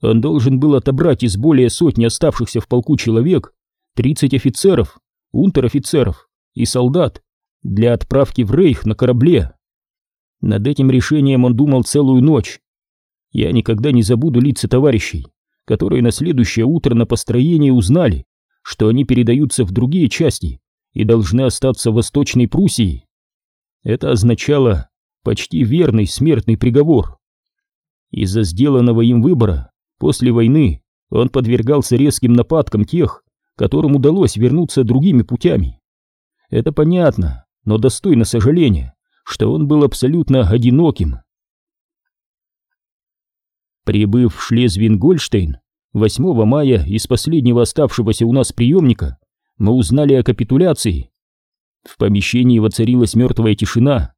Он должен был отобрать из более сотни оставшихся в полку человек 30 офицеров, унтер-офицеров и солдат для отправки в Рейх на корабле. Над этим решением он думал целую ночь. Я никогда не забуду лица товарищей, которые на следующее утро на построении узнали, что они передаются в другие части и должны остаться в Восточной Пруссии. Это означало почти верный смертный приговор. Из-за сделанного им выбора после войны он подвергался резким нападкам тех, которым удалось вернуться другими путями. Это понятно, но достойно сожаления, что он был абсолютно одиноким. Прибыв в Шлезвин-Гольштейн, 8 мая из последнего оставшегося у нас приемника мы узнали о капитуляции. В помещении воцарилась мертвая тишина.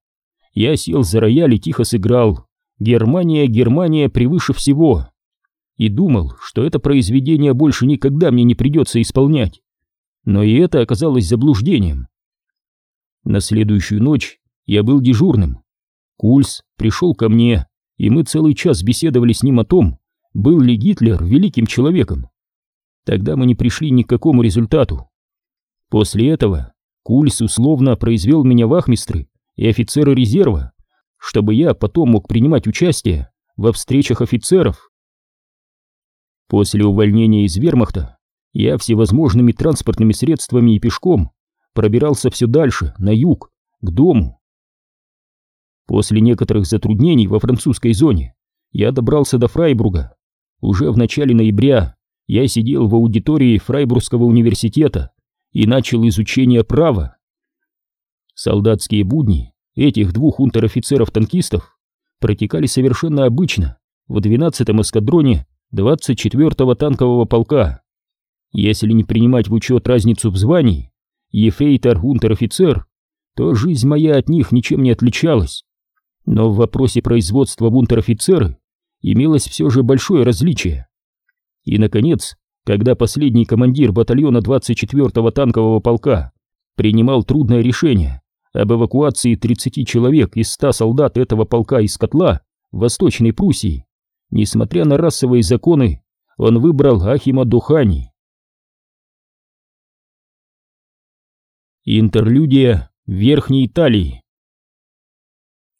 Я сел за рояль и тихо сыграл «Германия, Германия превыше всего» и думал, что это произведение больше никогда мне не придется исполнять. Но и это оказалось заблуждением. На следующую ночь я был дежурным. Кульс пришел ко мне, и мы целый час беседовали с ним о том, был ли Гитлер великим человеком. Тогда мы не пришли ни к какому результату. После этого Кульс условно произвел меня вахмистры и офицеры резерва, чтобы я потом мог принимать участие во встречах офицеров. После увольнения из вермахта я всевозможными транспортными средствами и пешком пробирался все дальше, на юг, к дому. После некоторых затруднений во французской зоне я добрался до Фрайбурга уже в начале ноября я сидел в аудитории Фрайбургского университета и начал изучение права. Солдатские будни этих двух унтер-офицеров-танкистов протекали совершенно обычно в 12-м эскадроне 24-го танкового полка. Если не принимать в учет разницу в звании, ефейтор-унтер-офицер, то жизнь моя от них ничем не отличалась. Но в вопросе производства в унтер-офицеры имелось все же большое различие. И, наконец, когда последний командир батальона 24-го танкового полка принимал трудное решение об эвакуации 30 человек из 100 солдат этого полка из котла в Восточной Пруссии, несмотря на расовые законы, он выбрал Ахима Духани. Интерлюдия Верхней Италии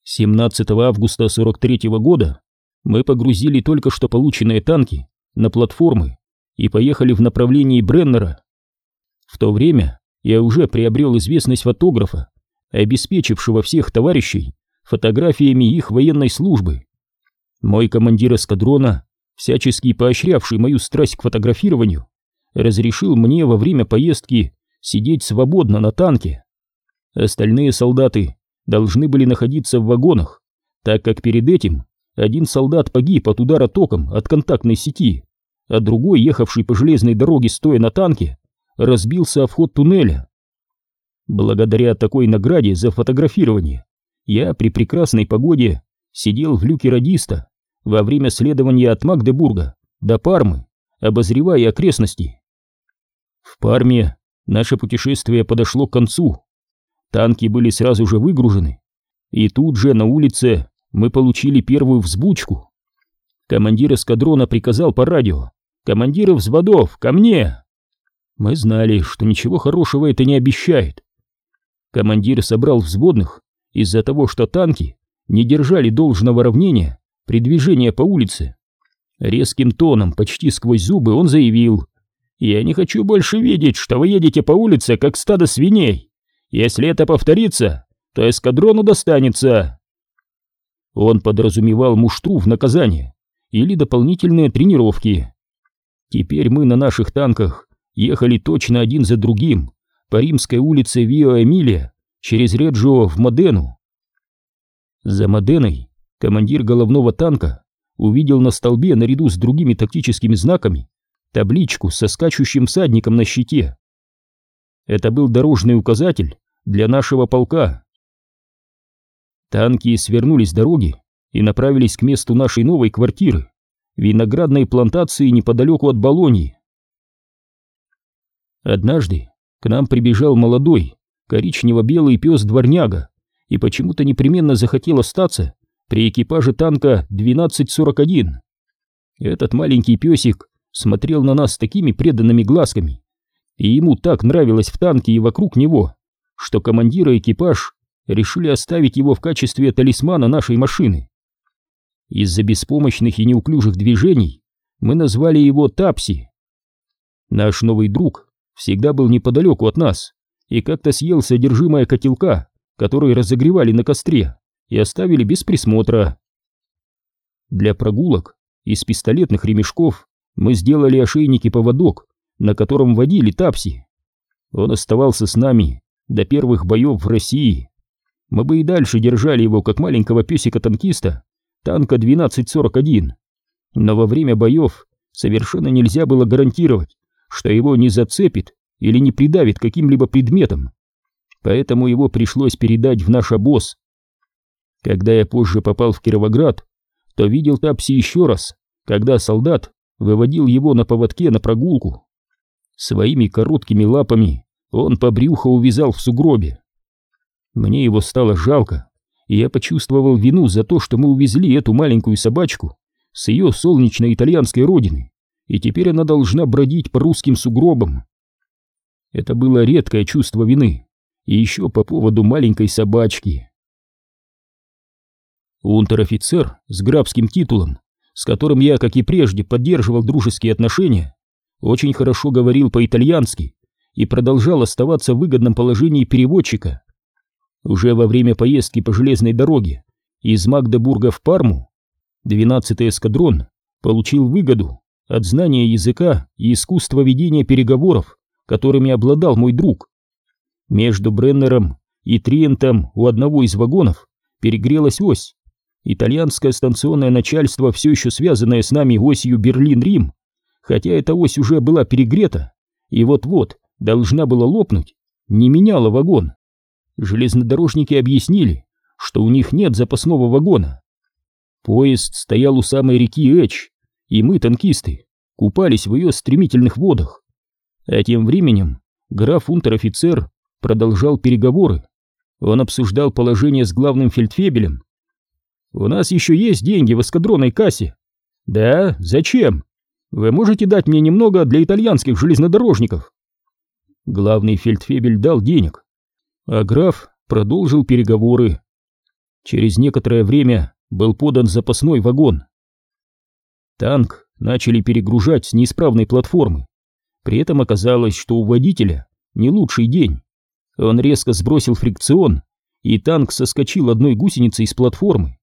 17 августа 43 -го года мы погрузили только что полученные танки на платформы и поехали в направлении Бреннера. В то время я уже приобрел известность фотографа, обеспечившего всех товарищей фотографиями их военной службы. Мой командир эскадрона, всячески поощрявший мою страсть к фотографированию, разрешил мне во время поездки сидеть свободно на танке. Остальные солдаты должны были находиться в вагонах, так как перед этим один солдат погиб от удара током от контактной сети, а другой, ехавший по железной дороге стоя на танке, разбился о вход туннеля. Благодаря такой награде за фотографирование я при прекрасной погоде сидел в люке радиста во время следования от Магдебурга до Пармы, обозревая окрестности. В Парме наше путешествие подошло к концу. Танки были сразу же выгружены, и тут же на улице мы получили первую взбучку. Командир эскадрона приказал по радио «Командиры взводов, ко мне!» Мы знали, что ничего хорошего это не обещает. Командир собрал взводных из-за того, что танки не держали должного равнения при движении по улице. Резким тоном, почти сквозь зубы, он заявил «Я не хочу больше видеть, что вы едете по улице, как стадо свиней. Если это повторится, то эскадрону достанется». Он подразумевал муштру в наказание или дополнительные тренировки. Теперь мы на наших танках ехали точно один за другим по римской улице Вио-Эмилия через Реджио в Модену. За Моденой командир головного танка увидел на столбе наряду с другими тактическими знаками табличку со скачущим всадником на щите. Это был дорожный указатель для нашего полка. Танки свернули с дороги и направились к месту нашей новой квартиры, виноградной плантации неподалеку от Болонии. Однажды к нам прибежал молодой, коричнево-белый пес-дворняга и почему-то непременно захотел остаться при экипаже танка 1241. Этот маленький песик смотрел на нас такими преданными глазками, и ему так нравилось в танке и вокруг него, что командир и экипаж решили оставить его в качестве талисмана нашей машины. Из-за беспомощных и неуклюжих движений мы назвали его Тапси. Наш новый друг всегда был неподалеку от нас и как-то съел содержимое котелка, который разогревали на костре и оставили без присмотра. Для прогулок из пистолетных ремешков мы сделали ошейники-поводок, на котором водили Тапси. Он оставался с нами до первых боев в России. Мы бы и дальше держали его как маленького песика-танкиста, танка 1241. Но во время боев совершенно нельзя было гарантировать, что его не зацепит или не придавит каким-либо предметом. Поэтому его пришлось передать в наш обоз. Когда я позже попал в Кировоград, то видел Тапси еще раз, когда солдат выводил его на поводке на прогулку. Своими короткими лапами он по брюху увязал в сугробе. Мне его стало жалко, и я почувствовал вину за то, что мы увезли эту маленькую собачку с ее солнечной итальянской родины, и теперь она должна бродить по русским сугробам. Это было редкое чувство вины, и еще по поводу маленькой собачки. Унтер-офицер с грабским титулом, с которым я, как и прежде, поддерживал дружеские отношения, очень хорошо говорил по-итальянски и продолжал оставаться в выгодном положении переводчика. Уже во время поездки по железной дороге из Магдебурга в Парму 12-й эскадрон получил выгоду от знания языка и искусства ведения переговоров, которыми обладал мой друг. Между Бреннером и Триентом у одного из вагонов перегрелась ось. Итальянское станционное начальство, все еще связанное с нами осью Берлин-Рим, хотя эта ось уже была перегрета и вот-вот должна была лопнуть, не меняла вагон. Железнодорожники объяснили, что у них нет запасного вагона. Поезд стоял у самой реки Эч, и мы, танкисты, купались в ее стремительных водах. А тем временем граф унтер-офицер продолжал переговоры. Он обсуждал положение с главным фельдфебелем. «У нас еще есть деньги в эскадронной кассе». «Да? Зачем? Вы можете дать мне немного для итальянских железнодорожников?» Главный фельдфебель дал денег, а граф продолжил переговоры. Через некоторое время был подан запасной вагон. Танк начали перегружать с неисправной платформы. При этом оказалось, что у водителя не лучший день. Он резко сбросил фрикцион, и танк соскочил одной гусеницей с платформы.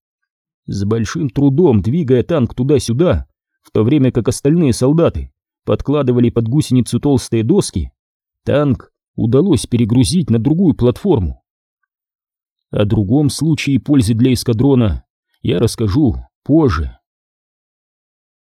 С большим трудом двигая танк туда-сюда, в то время как остальные солдаты подкладывали под гусеницу толстые доски, танк удалось перегрузить на другую платформу. О другом случае пользы для эскадрона я расскажу позже.